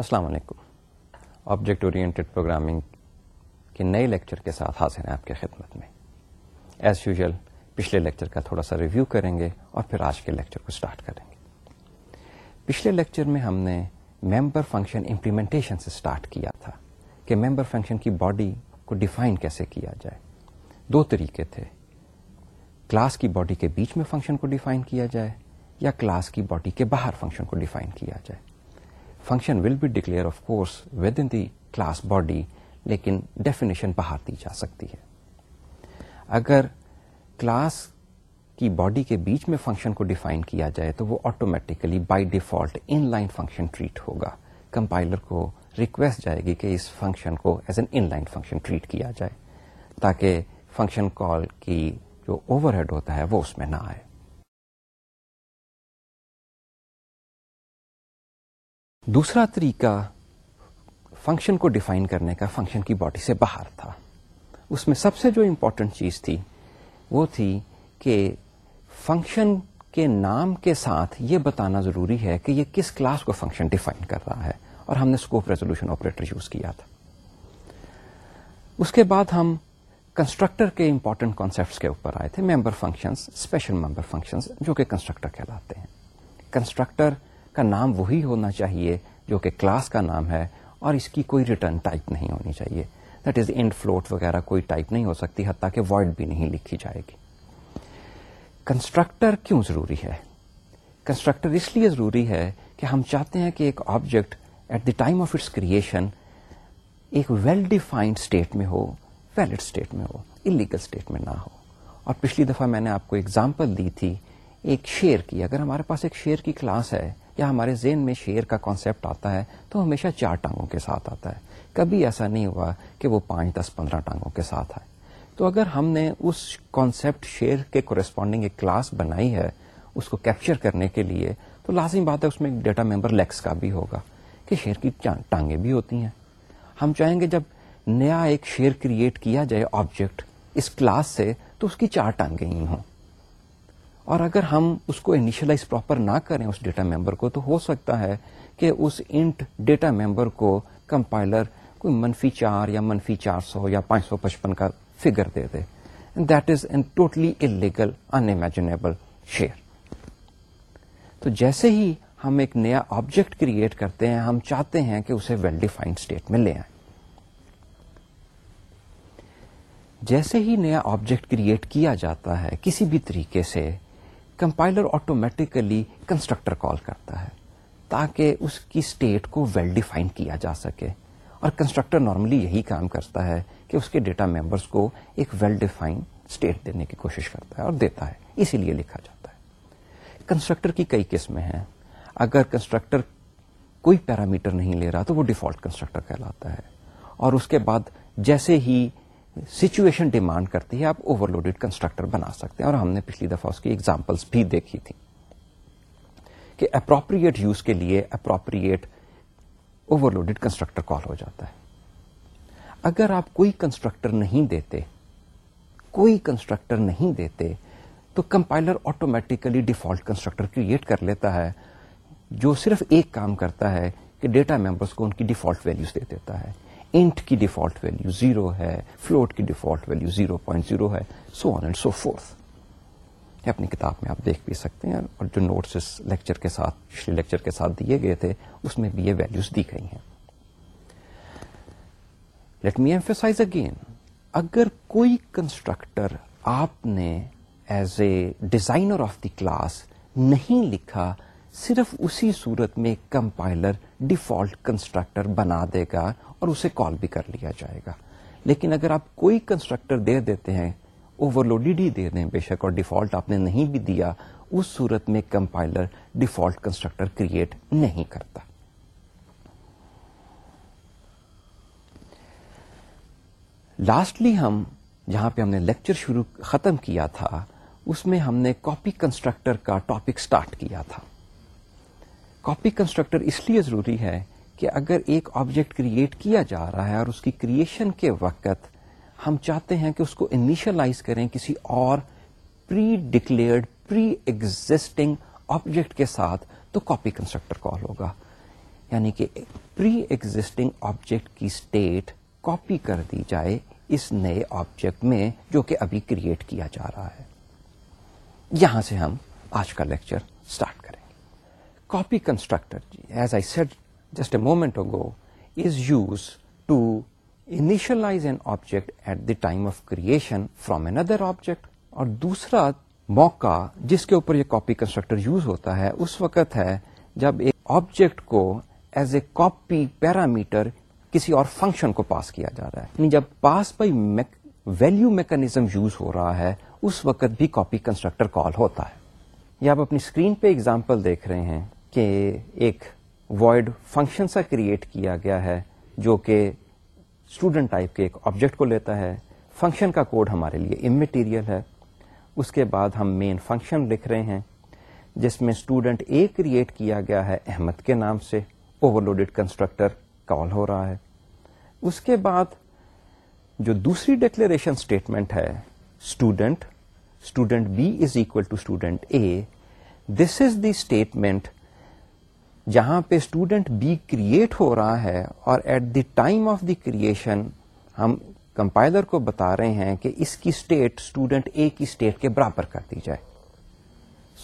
السلام علیکم object oriented programming کے نئے لیکچر کے ساتھ حاضر ہیں آپ کی خدمت میں ایز یوزل پچھلے لیکچر کا تھوڑا سا ریویو کریں گے اور پھر آج کے لیکچر کو اسٹارٹ کریں گے پچھلے لیکچر میں ہم نے ممبر فنکشن امپلیمنٹیشن سے اسٹارٹ کیا تھا کہ ممبر فنکشن کی باڈی کو ڈیفائن کیسے کیا جائے دو طریقے تھے کلاس کی باڈی کے بیچ میں فنکشن کو ڈیفائن کیا جائے یا کلاس کی باڈی کے باہر فنکشن کو ڈیفائن کیا جائے function will be declared of course within the class body لیکن ڈیفینیشن باہر دی جا سکتی ہے اگر کلاس کی باڈی کے بیچ میں فنکشن کو ڈیفائن کیا جائے تو وہ automatically by default inline function treat ہوگا کمپائلر کو ریکویسٹ جائے گی کہ اس فنکشن کو as an inline function treat کیا جائے تاکہ فنکشن کال کی جو اوور ہیڈ ہوتا ہے وہ اس میں نہ آئے دوسرا طریقہ فنکشن کو ڈیفائن کرنے کا فنکشن کی باڈی سے باہر تھا اس میں سب سے جو امپورٹنٹ چیز تھی وہ تھی کہ فنکشن کے نام کے ساتھ یہ بتانا ضروری ہے کہ یہ کس کلاس کو فنکشن ڈیفائن کر رہا ہے اور ہم نے اسکوپ ریزولوشن آپریٹر یوز کیا تھا اس کے بعد ہم کنسٹرکٹر کے امپورٹنٹ کانسیپٹس کے اوپر آئے تھے member function special member function جو کہ کنسٹرکٹر کہلاتے ہیں کنسٹرکٹر کا نام وہی ہونا چاہیے جو کہ کلاس کا نام ہے اور اس کی کوئی ریٹرن ٹائپ نہیں ہونی چاہیے دیٹ از انڈ فلوٹ وغیرہ کوئی ٹائپ نہیں ہو سکتی حتیٰ کہ ورڈ بھی نہیں لکھی جائے گی کنسٹرکٹر کیوں ضروری ہے کنسٹرکٹر اس لیے ضروری ہے کہ ہم چاہتے ہیں کہ ایک object at the time of its creation ایک ویل ڈیفائنڈ اسٹیٹ میں ہو ویلڈ اسٹیٹ میں ہو انلیگل اسٹیٹ میں نہ ہو اور پچھلی دفعہ میں نے آپ کو اگزامپل دی تھی ایک شیر کی اگر ہمارے پاس ایک شیر کی کلاس ہے یا ہمارے ذہن میں شیر کا کانسیپٹ آتا ہے تو ہمیشہ چار ٹانگوں کے ساتھ آتا ہے کبھی ایسا نہیں ہوا کہ وہ پانچ دس پندرہ ٹانگوں کے ساتھ آئے تو اگر ہم نے اس کانسیپٹ شیر کے کورسپونڈنگ ایک کلاس بنائی ہے اس کو کیپچر کرنے کے لیے تو لازمی بات ہے اس میں ایک ڈیٹا ممبر لیکس کا بھی ہوگا کہ شیر کی ٹانگیں بھی ہوتی ہیں ہم چاہیں گے جب نیا ایک شیر کریٹ کیا جائے آبجیکٹ اس کلاس سے تو اس کی چار ٹانگیں ہی ہوں اور اگر ہم اس کو انیشلائز پراپر نہ کریں اس ڈیٹا ممبر کو تو ہو سکتا ہے کہ اس انٹ ڈیٹا ممبر کو کمپائلر کوئی منفی چار یا منفی چار سو یا پانچ سو پچپن کا فگر دے دے that is an totally illegal unimaginable share تو جیسے ہی ہم ایک نیا آبجیکٹ کریٹ کرتے ہیں ہم چاہتے ہیں کہ اسے ویل ڈیفائنڈ اسٹیٹ میں لے آئیں جیسے ہی نیا آبجیکٹ کریٹ کیا جاتا ہے کسی بھی طریقے سے کمپائلر آٹومیٹیکلی کنسٹرکٹر کال کرتا ہے تاکہ اس کی اسٹیٹ کو ویل ڈیفائن کیا جا سکے اور کنسٹرکٹر نارملی یہی کام کرتا ہے کہ اس کے ڈیٹا ممبرس کو ایک ویل ڈیفائن اسٹیٹ دینے کی کوشش کرتا ہے اور دیتا ہے اسی لیے لکھا جاتا ہے کنسٹرکٹر کی کئی قسمیں ہیں اگر کنسٹرکٹر کوئی پیرامیٹر نہیں لے رہا تو وہ ڈیفالٹ کنسٹرکٹر کہلاتا ہے اور اس کے بعد جیسے ہی سچویشن ڈیمانڈ کرتی ہے آپ اوور لوڈیڈ کنسٹرکٹر بنا سکتے ہیں اور ہم نے پچھلی دفعہ اس کی ایگزامپلس بھی دیکھی تھی کہ اپروپریٹ یوز کے لیے appropriate overloaded constructor call ہو جاتا ہے اگر آپ کوئی کنسٹرکٹر نہیں دیتے کوئی کنسٹرکٹر نہیں دیتے تو compiler automatically default constructor create کر لیتا ہے جو صرف ایک کام کرتا ہے کہ ڈیٹا ممبرس کو ان کی ڈیفالٹ ویلوز دے دیتا ہے انٹ کی ڈیفالٹ ویلو زیرو ہے فلوٹ کی default value zero point zero ہے سو آن اینڈ سو یہ اپنی کتاب میں آپ دیکھ بھی سکتے ہیں اور جو نوٹس اس لیکچر کے ساتھ پچھلے لیکچر کے ساتھ دیے گئے تھے اس میں بھی یہ ویلیوز دی گئی ہیں لیٹ می ایمفیسائز اگین اگر کوئی کنسٹرکٹر آپ نے as a designer of the class نہیں لکھا صرف اسی صورت میں کمپائلر ڈیفالٹ کنسٹرکٹر بنا دے گا اور اسے کال بھی کر لیا جائے گا لیکن اگر آپ کوئی کنسٹرکٹر دے دیتے ہیں اوور لوڈیڈ ہی دے دیں بے شک اور ڈیفالٹ آپ نے نہیں بھی دیا اس صورت میں کمپائلر ڈیفالٹ کنسٹرکٹر کریٹ نہیں کرتا لاسٹلی ہم جہاں پہ ہم نے لیکچر شروع ختم کیا تھا اس میں ہم نے کاپی کنسٹرکٹر کا ٹاپک سٹارٹ کیا تھا کاپی کنسٹرکٹر اس لیے ضروری ہے کہ اگر ایک آبجیکٹ کریٹ کیا جا رہا ہے اور اس کی کریشن کے وقت ہم چاہتے ہیں کہ اس کو انیشلائز کریں کسی اور pre declared pre existing object کے ساتھ تو کاپی کنسٹرکٹر کال ہوگا یعنی کہ پری ایگزٹنگ آبجیکٹ کی اسٹیٹ کاپی کر دی جائے اس نئے آبجیکٹ میں جو کہ ابھی کریٹ کیا جا رہا ہے یہاں سے ہم آج کا لیکچر اسٹارٹ کریں copy constructor G as I said just a moment initialize go as use to time at creation of another object اور دوسرا موقع جس کے اوپر یہ کاپی کنسٹرکٹر یوز ہوتا ہے اس وقت ہے جب ایک آبجیکٹ کو ایز اے کاپی پیرامیٹر کسی اور فنکشن کو پاس کیا جا رہا ہے یعنی جب pass by value mechanism use ہو رہا ہے اس وقت بھی کاپی کنسٹرکٹر کال ہوتا ہے یا آپ اپنی اسکرین پہ اگزامپل دیکھ رہے ہیں کہ ایک وائڈ فنکشن سا کریٹ کیا گیا ہے جو کہ اسٹوڈنٹ ٹائپ کے ایک آبجیکٹ کو لیتا ہے فنکشن کا کوڈ ہمارے لیے ام مٹیریل ہے اس کے بعد ہم مین فنکشن لکھ رہے ہیں جس میں اسٹوڈنٹ اے کریٹ کیا گیا ہے احمد کے نام سے اوور لوڈیڈ کنسٹرکٹر کال ہو رہا ہے اس کے بعد جو دوسری ڈکلیریشن اسٹیٹمنٹ ہے student student B is equal to student A this is the statement جہاں پہ اسٹوڈینٹ بی کریٹ ہو رہا ہے اور at the time of the creation ہم کمپائلر کو بتا رہے ہیں کہ اس کی اسٹیٹ اسٹوڈینٹ اے کی اسٹیٹ کے برابر کر دی جائے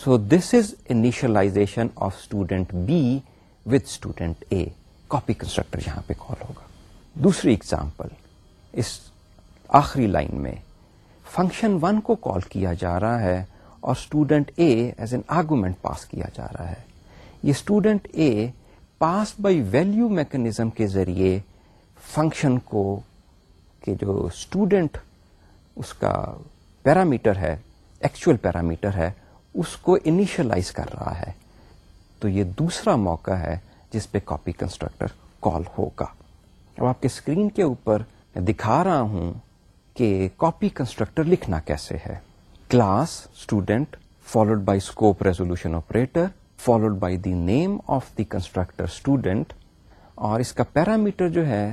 so this is initialisation of student B with student A copy constructor یہاں پہ کال ہوگا دوسری اگزامپل اس آخری لائن میں فنکشن ون کو کال کیا جا رہا ہے اور student A as an argument pass کیا جا رہا ہے یہ student A pass by value mechanism کے ذریعے فنکشن کو کہ جو اسٹوڈینٹ اس کا پیرامیٹر ہے ایکچوئل پیرامیٹر ہے اس کو انیشلائز کر رہا ہے تو یہ دوسرا موقع ہے جس پہ کاپی کنسٹرکٹر کال ہوگا اب آپ کے اسکرین کے اوپر دکھا رہا ہوں کہ کاپی کنسٹرکٹر لکھنا کیسے ہے class student followed by scope resolution operator followed by the name of the constructor student اور اس کا پیرامیٹر جو ہے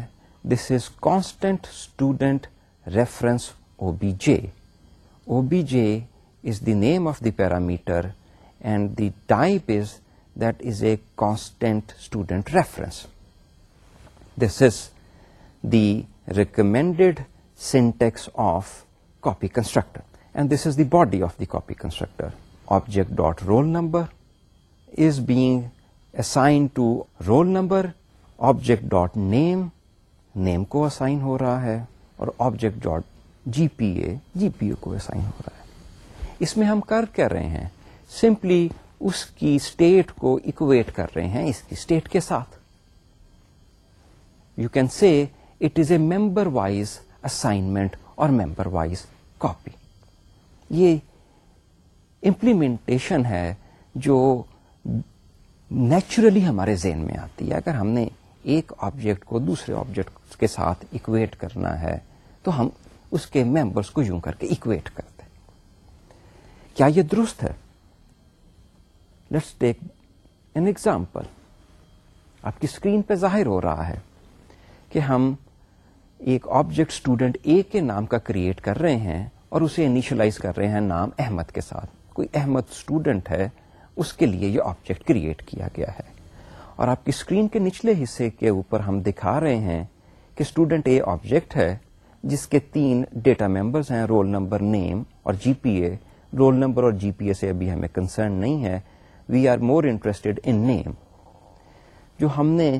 this is constant student reference O B J O B J is the name of the parameter and the type is that is a constant student reference this is the recommended syntax of copy constructor and this is the body of the copy constructor object dot roll number roll number object dot name name کو assign ہو رہا ہے اور object dot G P A G P A کو اس میں ہم کر کر رہے ہیں سمپلی اس کی اسٹیٹ کو اکویٹ کر رہے ہیں اس کی اسٹیٹ کے ساتھ you can see it is a memberwise assignment اور ممبر وائز کاپی یہ امپلیمنٹیشن ہے جو نیچرلی ہمارے ذہن میں آتی ہے اگر ہم نے ایک آبجیکٹ کو دوسرے آبجیکٹ کے ساتھ اکویٹ کرنا ہے تو ہم اس کے ممبرس کو یوں کر کے اکویٹ کرتے کیا یہ درست ہے لیٹس ٹیک این ایگزامپل آپ کی اسکرین پہ ظاہر ہو رہا ہے کہ ہم ایک آبجیکٹ اسٹوڈنٹ اے کے نام کا کریٹ کر رہے ہیں اور اسے انیشلائز کر رہے ہیں نام احمد کے ساتھ کوئی احمد اسٹوڈنٹ ہے اس کے لیے یہ آبجیکٹ کریٹ کیا گیا ہے اور آپ کی اسکرین کے نچلے حصے کے اوپر ہم دکھا رہے ہیں کہ اسٹوڈنٹ آبجیکٹ ہے جس کے تین ڈیٹا ممبرز ہیں رول نمبر نیم اور G P A roll number اور جی پی اے سے ابھی ہمیں کنسرن نہیں ہے we are more interested in name جو ہم نے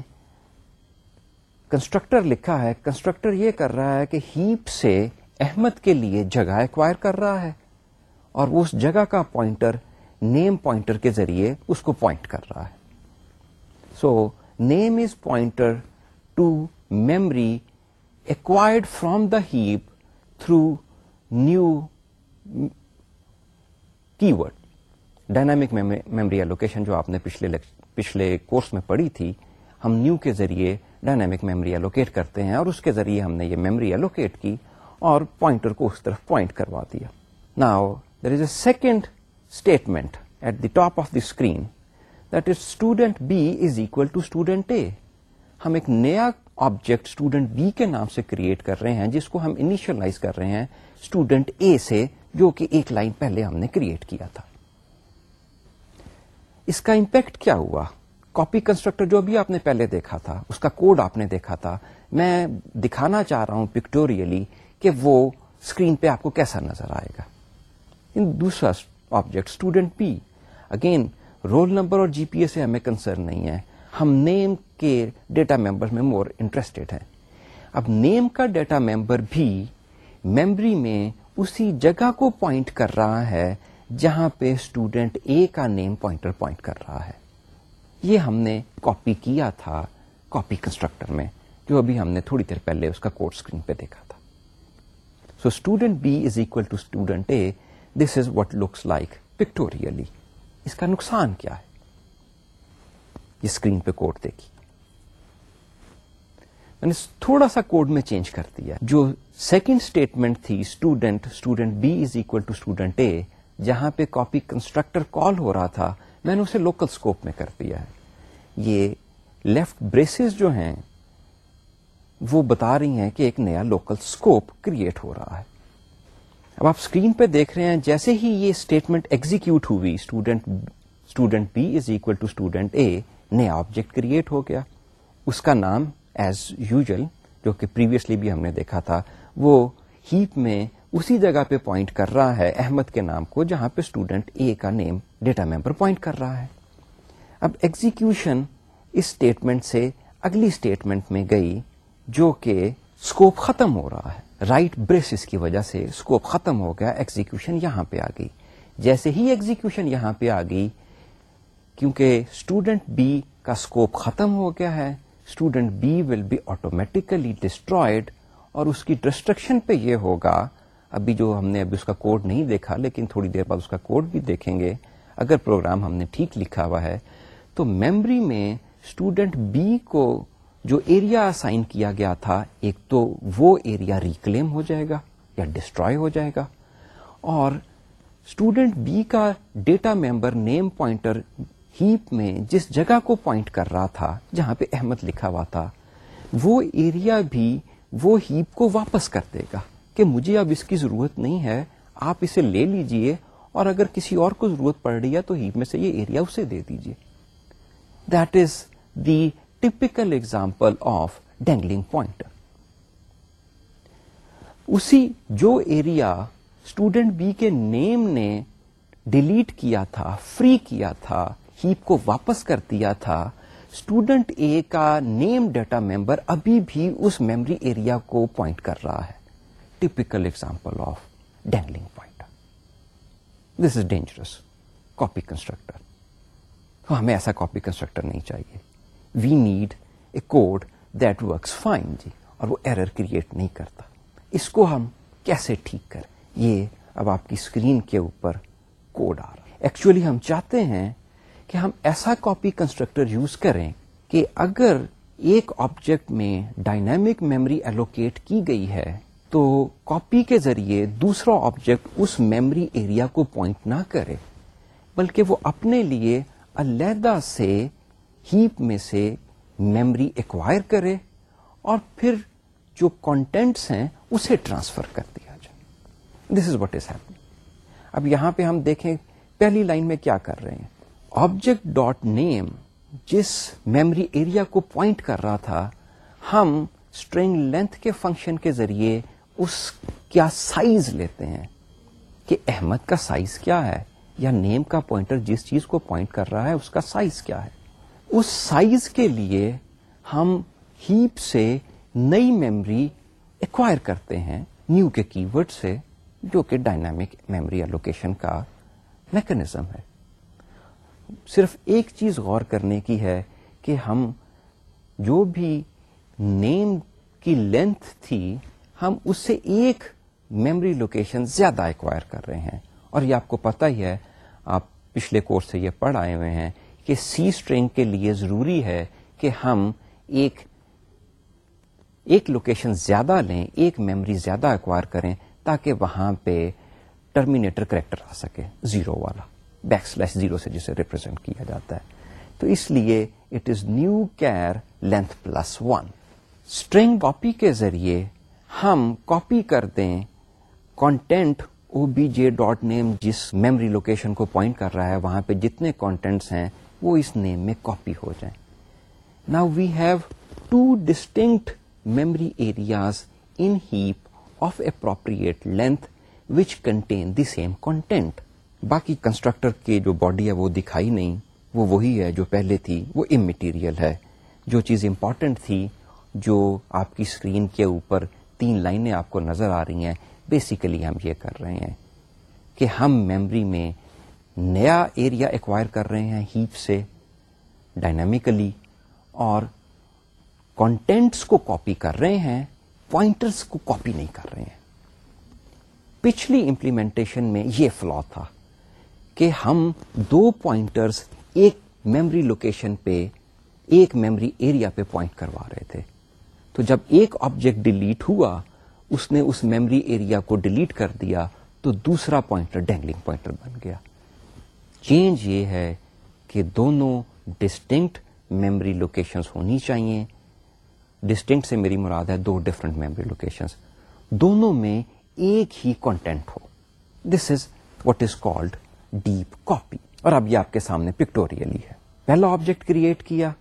کنسٹرکٹر لکھا ہے کنسٹرکٹر یہ کر رہا ہے کہ ہیپ سے احمد کے لیے جگہ ایکوائر کر رہا ہے اور وہ اس جگہ کا پوائنٹر نیم پوائنٹر کے ذریعے اس کو پوائنٹ کر رہا ہے so name is pointer to memory acquired from the heap through new keyword dynamic memory allocation جو آپ نے پچھلے پچھلے کورس میں پڑھی تھی ہم نیو کے ذریعے ڈائنامک میمری ایلوکیٹ کرتے ہیں اور اس کے ذریعے ہم نے یہ میمری ایلوکیٹ کی اور پوائنٹر کو اس طرف پوائنٹ کروا دیا now there is a second statement at the top of student screen is equal to student a ہم ایک نیا آبجیکٹ اسٹوڈنٹ بی کے نام سے کریٹ کر رہے ہیں جس کو ہم انیشلائز کر رہے ہیں اسٹوڈنٹ اے سے جو کہ ایک لائن پہلے ہم نے کریٹ کیا تھا اس کا امپیکٹ کیا ہوا کاپی کنسٹرکٹر جو بھی آپ نے پہلے دیکھا تھا اس کا کوڈ آپ نے دیکھا تھا میں دکھانا چاہ رہا ہوں پکٹوریلی کہ وہ اسکرین پہ آپ کو کیسا نظر آئے گا دوسرا object student p again roll number اور جی پی اے سے ہمیں کنسرن نہیں ہے ہم نیم کے ڈیٹا ممبر میں مور انٹرسٹیڈ ہیں اب نیم کا ڈیٹا ممبر بھی میمری میں اسی جگہ کو پوائنٹ کر رہا ہے جہاں پہ اسٹوڈینٹ اے کا نیم پوائنٹر پوائنٹ کر رہا ہے یہ ہم نے کاپی کیا تھا کاپی کنسٹرکٹر میں جو ابھی ہم نے تھوڑی دیر پہلے اس کا کوڈ اسکرین پہ دیکھا تھا so student b is equal to student a this is what looks like pictorially اس کا نقصان کیا ہے یہ اسکرین پہ کوڈ دیکھی میں یعنی نے تھوڑا سا کوڈ میں چینج کر دیا جو سیکنڈ اسٹیٹمنٹ تھی student student b is equal to student a جہاں پہ کاپی کنسٹرکٹر کال ہو رہا تھا میں نے اسے لوکل اسکوپ میں کر دیا ہے یہ لیفٹ بریسز جو ہیں وہ بتا رہی ہیں کہ ایک نیا لوکل اسکوپ کریٹ ہو رہا ہے اب آپ اسکرین پہ دیکھ رہے ہیں جیسے ہی یہ اسٹیٹمنٹ ایگزیکیوٹ ہوئی student b is equal to student a نیا آبجیکٹ کریٹ ہو گیا اس کا نام ایز یوزل جو کہ پریویسلی بھی ہم نے دیکھا تھا وہ ہیپ میں اسی جگہ پہ پوائنٹ کر رہا ہے احمد کے نام کو جہاں پہ اسٹوڈنٹ اے کا نیم ڈیٹا ممبر پوائنٹ کر رہا ہے اب ایگزیکشن اس اسٹیٹمنٹ سے اگلی اسٹیٹمنٹ میں گئی جو کہ اسکوپ ختم ہو رہا ہے رائٹ بریسز کی وجہ سے اسکوپ ختم ہو گیا ایگزیکیوشن یہاں پہ آ گئی جیسے ہی ایگزیکیوشن یہاں پہ آ گئی کیونکہ اسٹوڈینٹ بی کا اسکوپ ختم ہو گیا ہے student b will be automatically destroyed اور اس کی ڈسٹرکشن پہ یہ ہوگا ابھی جو ہم نے ابھی اس کا کوڈ نہیں دیکھا لیکن تھوڑی دیر بعد اس کا کوڈ بھی دیکھیں گے اگر پروگرام ہم نے ٹھیک لکھا ہوا ہے تو میمری میں اسٹوڈینٹ بی کو جو ایریا اسائن کیا گیا تھا ایک تو وہ ایریا ریکلیم ہو جائے گا یا ڈسٹروائے ہو جائے گا اور اسٹوڈینٹ بی کا data member name pointer heap میں جس جگہ کو پوائنٹ کر رہا تھا جہاں پہ احمد لکھا ہوا تھا وہ ایریا بھی وہ ہیپ کو واپس کر دے گا کہ مجھے اب اس کی ضرورت نہیں ہے آپ اسے لے لیجئے اور اگر کسی اور کو ضرورت پڑ رہی ہے تو ہیپ میں سے یہ ایریا اسے دے دیجئے that is the typical example of dangling point اسی جو ایریا اسٹوڈنٹ بی کے نیم نے ڈیلیٹ کیا تھا فری کیا تھا ہیپ کو واپس کر دیا تھا اسٹوڈنٹ اے کا نیم ڈیٹا ممبر ابھی بھی اس میمری ایریا کو پوائنٹ کر رہا ہے typical example of dangling point this is dangerous copy constructor ہمیں ایسا کاپی کنسٹرکٹر نہیں چاہیے we need a code that works fine جی اور وہ ایرر کریٹ نہیں کرتا اس کو ہم کیسے ٹھیک کریں یہ اب آپ کی اسکرین کے اوپر کوڈ آ رہا ہے ایکچولی ہم چاہتے ہیں کہ ہم ایسا کاپی کنسٹرکٹر یوز کریں کہ اگر ایک آبجیکٹ میں ڈائنامک میمری ایلوکیٹ کی گئی ہے تو کاپی کے ذریعے دوسرا آبجیکٹ اس میمری ایریا کو پوائنٹ نہ کرے بلکہ وہ اپنے لیے علیحدہ سے ہیپ میں سے میمری ایکوائر کرے اور پھر جو کانٹینٹس ہیں اسے ٹرانسفر کر دیا جائے this is what is happening اب یہاں پہ ہم دیکھیں پہلی لائن میں کیا کر رہے ہیں آبجیکٹ ڈاٹ نیم جس میمری ایریا کو پوائنٹ کر رہا تھا ہم اسٹرنگ لینتھ کے فنکشن کے ذریعے اس کیا سائز لیتے ہیں کہ احمد کا سائز کیا ہے یا نیم کا پوائنٹر جس چیز کو پوائنٹ کر رہا ہے اس کا سائز کیا ہے اس سائز کے لیے ہم ہیپ سے نئی میمری ایکوائر کرتے ہیں نیو کے کی ورڈ سے جو کہ ڈائنامک میموری یا لوکیشن کا میکنزم ہے صرف ایک چیز غور کرنے کی ہے کہ ہم جو بھی نیم کی لینتھ تھی ہم اس سے ایک میمری لوکیشن زیادہ ایکوائر کر رہے ہیں اور یہ آپ کو پتا ہی ہے آپ پچھلے کورس سے یہ پڑھ آئے ہوئے ہیں کہ سی اسٹرنگ کے لیے ضروری ہے کہ ہم ایک ایک لوکیشن زیادہ لیں ایک میموری زیادہ ایکوائر کریں تاکہ وہاں پہ ٹرمینیٹر کریکٹر آ سکے زیرو والا بیک سلیش زیرو سے جسے ریپرزینٹ کیا جاتا ہے تو اس لیے it is new char length plus one string copy کے ذریعے ہم کاپی کر دیں content O B J dot name جس میموری لوکیشن کو پوائنٹ کر رہا ہے وہاں پہ جتنے کانٹینٹس ہیں وہ اس نیم میں کاپی ہو جائیں نا we have two distinct memory areas in heap of appropriate length which contain the same content باقی کنسٹرکٹر کے جو باڈی ہے وہ دکھائی نہیں وہ وہی ہے جو پہلے تھی وہ ام مٹیریل ہے جو چیز امپورٹنٹ تھی جو آپ کی اسکرین کے اوپر تین لائنیں آپ کو نظر آ رہی ہیں بیسیکلی ہم یہ کر رہے ہیں کہ ہم میمری میں نیا ایریا ایکوائر کر رہے ہیں ہیپ سے ڈائنامیکلی اور کانٹینٹس کو کاپی کر رہے ہیں پوائنٹرس کو کاپی نہیں کر رہے ہیں پچھلی امپلیمنٹیشن میں یہ فلا تھا کہ ہم دو پوائنٹرس ایک میمری لوکیشن پہ ایک میمری ایریا پہ پوائنٹ کروا رہے تھے تو جب ایک آبجیکٹ ڈیلیٹ ہوا اس نے اس میمری ایریا کو ڈیلیٹ کر دیا تو دوسرا پوائنٹر ڈینگلنگ پوائنٹر بن گیا چینج یہ ہے کہ دونوں ڈسٹنکٹ میمری لوکیشنز ہونی چاہیے ڈسٹنکٹ سے میری مراد ہے دو ڈفرنٹ میمری لوکیشنز دونوں میں ایک ہی content who this is what is called deep copy اور اب یہ آپ کے سامنے پکٹوریلی ہے پہلا آبجیکٹ کریٹ کیا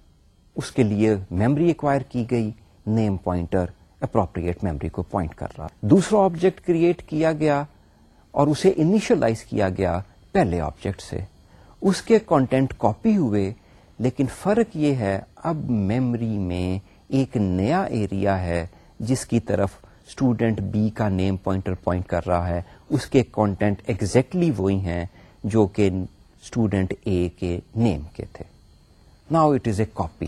اس کے لیے میمری کی گئی نیم پوائنٹر اپروپریٹ میمری کو پوائنٹ کر رہا دوسرا آبجیکٹ کریٹ کیا گیا اور اسے انیشلائز کیا گیا پہلے آبجیکٹ سے اس کے کانٹینٹ کاپی ہوئے لیکن فرق یہ ہے اب میمری میں ایک نیا ایریا ہے جس کی طرف اسٹوڈینٹ بی کا نیم پوائنٹر پوائنٹ کر رہا ہے اس کے کانٹینٹ exactly وہی ہیں جو کہ اسٹوڈینٹ اے کے نیم کے تھے now it is a copy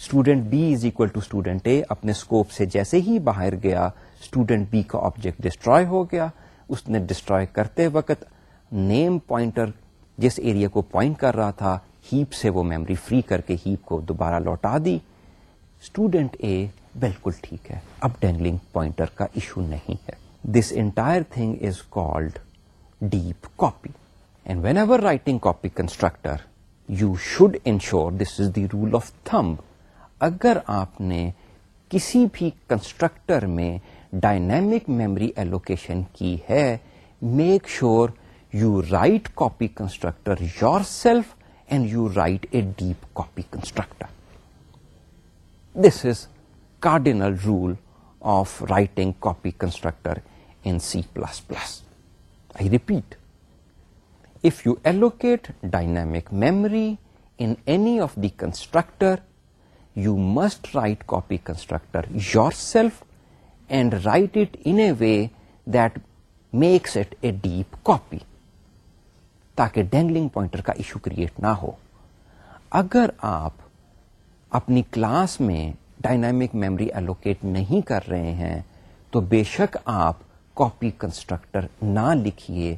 student b is equal to student a اپنے اسکوپ سے جیسے ہی باہر گیا اسٹوڈینٹ بی کا آبجیکٹ ڈسٹرو ہو گیا اس نے ڈسٹرو کرتے وقت نیم پوائنٹر جس ایریا کو پوائنٹ کر رہا تھا ہیپ سے وہ میموری فری کر کے ہیپ کو دوبارہ لوٹا دی اسٹوڈینٹ اے بالکل ٹھیک ہے اب ڈینگلنگ پوائنٹر کا ایشو نہیں ہے this entire thing is called deep copy and whenever writing copy constructor you should ensure this is the rule of thumb اگر آپ نے کسی بھی کنسٹرکٹر میں ڈائنمک میموری ایلوکیشن کی ہے میک شور you write copy constructor yourself and you write a deep copy constructor. This is cardinal rule of writing copy constructor in C++. I repeat, if you allocate dynamic memory in any of the constructor, you must write copy constructor yourself and write it in a way that makes it a deep copy. تاکہ dangling pointer کا issue create نہ ہو اگر آپ اپنی class میں dynamic memory allocate نہیں کر رہے ہیں تو بے شک آپ کاپی کنسٹرکٹر نہ لکھیے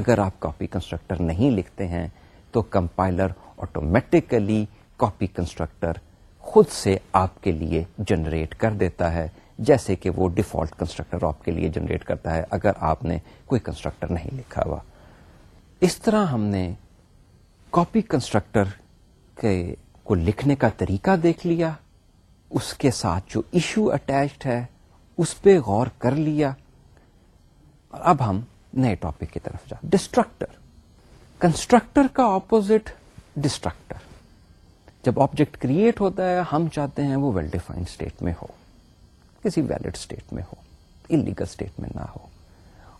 اگر آپ کاپی کنسٹرکٹر نہیں لکھتے ہیں تو کمپائلر آٹومیٹکلی کاپی کنسٹرکٹر خود سے آپ کے لیے جنریٹ کر دیتا ہے جیسے کہ وہ ڈیفالٹ کنسٹرکٹر آپ کے لیے جنریٹ کرتا ہے اگر آپ نے کوئی کنسٹرکٹر نہیں لکھا ہوا اس طرح ہم نے کاپی کنسٹرکٹر کے کو لکھنے کا طریقہ دیکھ لیا اس کے ساتھ جو ایشو اٹیچڈ ہے اس پہ غور کر لیا اور اب ہم نئے ٹاپک کی طرف جا ڈسٹرکٹر کنسٹرکٹر کا اپوزٹ ڈسٹرکٹر جب آبجیکٹ کریٹ ہوتا ہے ہم چاہتے ہیں وہ ویل ڈیفائنڈ اسٹیٹ میں ہو کسی ویلڈ اسٹیٹ میں ہو انلیگل اسٹیٹ میں نہ ہو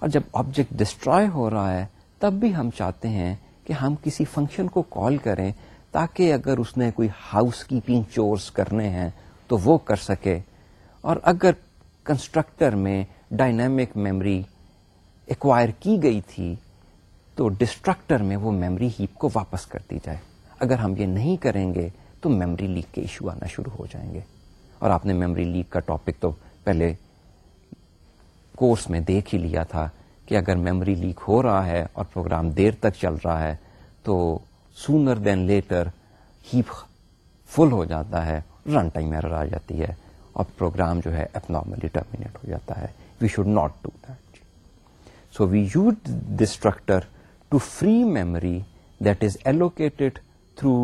اور جب آبجیکٹ ڈسٹرائے ہو رہا ہے تب بھی ہم چاہتے ہیں کہ ہم کسی فنکشن کو کال کریں تاکہ اگر اس نے کوئی ہاؤس کیپنگ چورس کرنے ہیں تو وہ کر سکے اور اگر کنسٹرکٹر میں ڈائنامک میموری ایکوائر کی گئی تھی تو ڈسٹرکٹر میں وہ میمری ہیپ کو واپس کر دی جائے اگر ہم یہ نہیں کریں گے تو میموری لیک کے ایشو آنا شروع ہو جائیں گے اور آپ نے میموری لیک کا ٹاپک تو پہلے کورس میں دیکھ ہی لیا تھا کہ اگر میموری لیک ہو رہا ہے اور پروگرام دیر تک چل رہا ہے تو sooner then later heap full ہو جاتا ہے رن ٹائم ایرر آ جاتی ہے اور پروگرام جو ہے نارملی ٹرمینیٹ ہو جاتا ہے we should not do that so we use destructor to free memory that is allocated through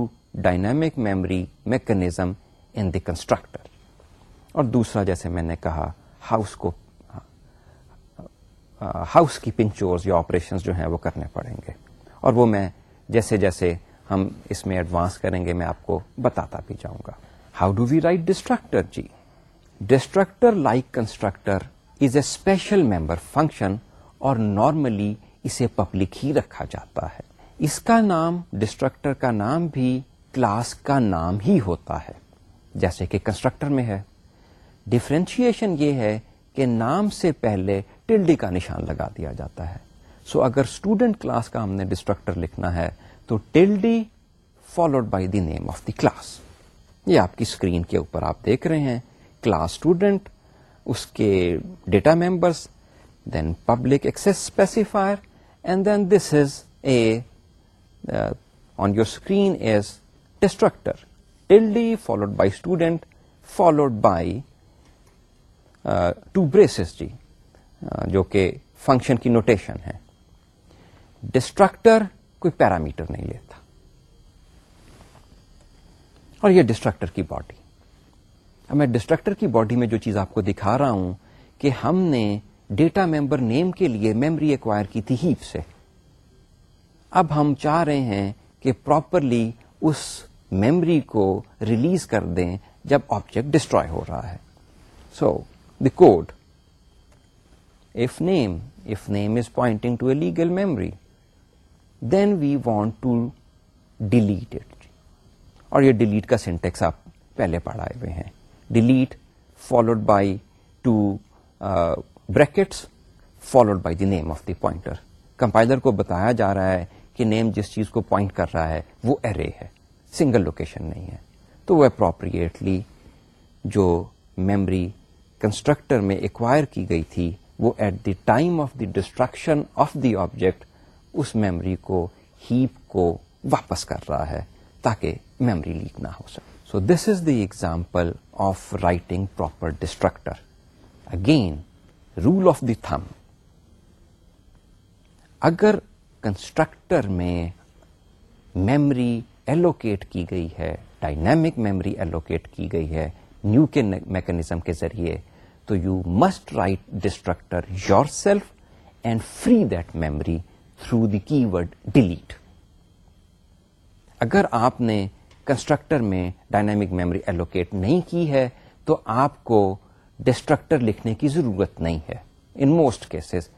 dynamic memory mechanism in the constructor اور دوسرا جیسے میں نے کہا ہاؤس کو ہاؤس کیپنگ چورز یا آپریشنز جو ہیں وہ کرنے پڑیں گے اور وہ میں جیسے جیسے ہم اس میں ایڈوانس کریں گے میں آپ کو بتاتا بھی جاؤں گا how do we write destructor G destructor like constructor is a special member function اور نارملی اسے پبلک ہی رکھا جاتا ہے اس کا نام ڈسٹرکٹر کا نام بھی کلاس کا نام ہی ہوتا ہے جیسے کہ کنسٹرکٹر میں ہے ڈفرینشیشن یہ ہے کہ نام سے پہلے ٹلڈی کا نشان لگا دیا جاتا ہے سو so, اگر اسٹوڈنٹ کلاس کا ہم نے ڈسٹرکٹر لکھنا ہے تو tilde followed by the name of the class یہ آپ کی اسکرین کے اوپر آپ دیکھ رہے ہیں کلاس اسٹوڈنٹ اس کے data members then public access specifier and then this is a on your screen is destructor tilde followed by student followed by two braces جی جو کہ فنکشن کی نوٹیشن ہے ڈسٹرکٹر کوئی پیرامیٹر نہیں لیتا اور یہ ڈسٹرکٹر کی باڈی اب میں ڈسٹرکٹر کی باڈی میں جو چیز آپ کو دکھا رہا ہوں کہ ہم نے ڈیٹا ممبر نیم کے لیے میمری ایکوائر کی تھی ہیپ سے اب ہم چاہ رہے ہیں کہ پراپرلی اس میمری کو ریلیز کر دیں جب آبجیکٹ ڈسٹروائے ہو رہا ہے so the code if name if name is pointing to a legal memory then we want to delete it اور یہ ڈیلیٹ کا سنٹیکس آپ پہلے پڑھائے ہوئے ہیں delete followed by two brackets followed by the name of the pointer compiler کو بتایا جا رہا ہے کہ نیم جس چیز کو پوائنٹ کر رہا ہے وہ ارے ہے سنگل لوکیشن نہیں ہے تو وہ اپروپریٹلی جو میمری کنسٹرکٹر میں ایکوائر کی گئی تھی وہ at the time of the destruction of the object us memory کو ہیپ کو واپس کر رہا ہے تاکہ میمری لیک نہ ہو سکے so this is the example of writing proper destructor again rule of the thumb اگر کنسٹرکٹر میں میمری ایلوکیٹ کی گئی ہے ڈائنامک میمری ایلوکیٹ کی گئی ہے نیو کے میکنیزم کے ذریعے تو you must write destructor yourself and free that memory through the keyword delete اگر آپ نے کنسٹرکٹر میں ڈائنامک میمری ایلوکیٹ نہیں کی ہے تو آپ کو ڈسٹرکٹر لکھنے کی ضرورت نہیں ہے in most cases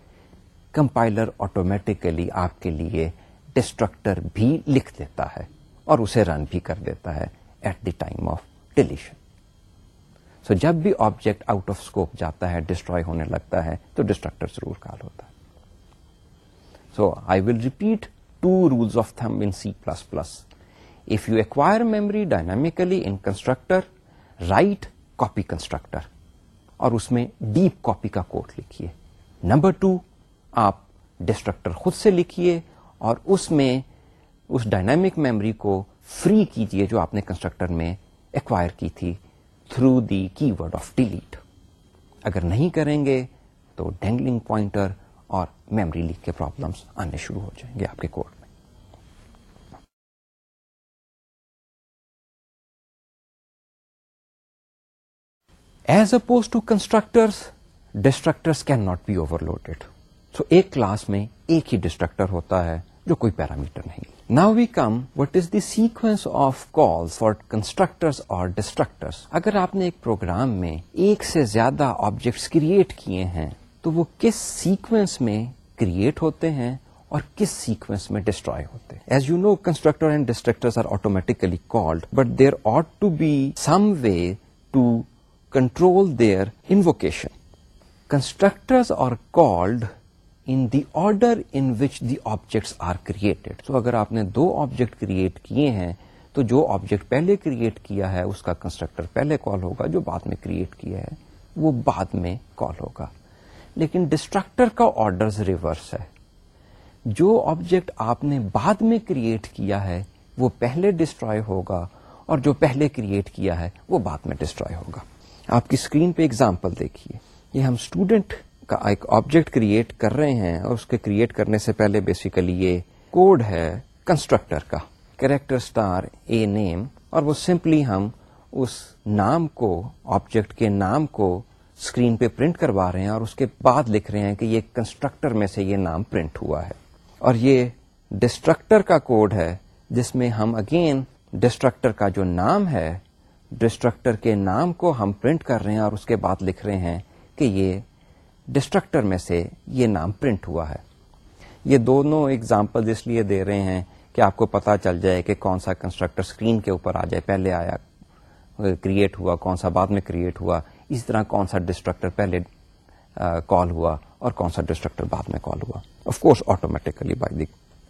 compiler automatically آپ کے لیے ڈسٹرکٹر بھی لکھ دیتا ہے اور اسے رن بھی کر دیتا ہے at the time of deletion so جب بھی آبجیکٹ آؤٹ آف اسکوپ جاتا ہے ڈسٹروائے ہونے لگتا ہے تو ڈسٹرکٹر ضرور کال ہوتا ہے so I will repeat two rules of thumb in C plus plus if you acquire memory dynamically in constructor write copy constructor اور اس میں ڈیپ کاپی کا کوڈ لکھیے نمبر ٹو آپ ڈسٹرکٹر خود سے لکھیے اور اس میں اس ڈائنامک میمری کو فری کیجیے جو آپ نے کنسٹرکٹر میں ایکوائر کی تھی through the keyword of delete اگر نہیں کریں گے تو ڈینگلنگ پوائنٹر اور میمری لیک کے پرابلمس آنے شروع ہو جائیں گے آپ کے کوڈ میں as opposed to constructors destructors can not be overloaded so ایک کلاس میں ایک ہی ڈسٹرکٹر ہوتا ہے جو کوئی پیرامیٹر نہیں now we come what is the sequence of call for constructor اور ڈسٹرکٹر اگر آپ نے ایک پروگرام میں ایک سے زیادہ آبجیکٹس کریئٹ کیے ہیں تو وہ کس سیکوینس میں کریٹ ہوتے ہیں اور کس سیکوینس میں ڈسٹروائے ہوتے ہیں as you know constructor and are automatically called but there ought to be some way to control their invocation constructors are called in the order in which the objects are created تو اگر آپ نے دو object create کیے ہیں تو جو object پہلے کریٹ کیا ہے اس کا کنسٹرکٹر پہلے کال ہوگا جو بعد میں کریٹ کیا ہے وہ بعد میں کال ہوگا لیکن ڈسٹرکٹر کا آرڈر ریورس ہے جو آبجیکٹ آپ نے بعد میں کریٹ کیا ہے وہ پہلے ڈسٹروائے ہوگا اور جو پہلے کریٹ کیا ہے وہ بعد میں ڈسٹروائے ہوگا آپ کی اسکرین پہ اگزامپل دیکھیے یہ ہم اسٹوڈینٹ ایک آبجیکٹ کریٹ کر رہے ہیں اور اس کے کریٹ کرنے سے پہلے بیسیکلی یہ کوڈ ہے کنسٹرکٹر کا کریکٹر اسٹار اے نیم اور وہ سمپلی ہم اس نام کو آبجیکٹ کے نام کو اسکرین پہ پرنٹ کروا رہے ہیں اور اس کے بعد لکھ رہے ہیں کہ یہ کنسٹرکٹر میں سے یہ نام پرنٹ ہوا ہے اور یہ ڈسٹرکٹر کا کوڈ ہے جس میں ہم اگین ڈسٹرکٹر کا جو نام ہے ڈسٹرکٹر کے نام کو ہم پرنٹ کر رہے ہیں اور اس کے بعد لکھ رہے ہیں کہ یہ ڈسٹرکٹر میں سے یہ نام پرنٹ ہوا ہے یہ دونوں اگزامپل اس لیے دے رہے ہیں کہ آپ کو پتا چل جائے کہ کون سا کنسٹرکٹر اسکرین کے اوپر آ جائے پہلے آیا کریٹ ہوا کون سا بعد میں کریٹ ہوا اسی طرح کون سا ڈسٹرکٹر پہلے کال ہوا اور کون سا ڈسٹرکٹر بعد میں کال ہوا of course automatically by the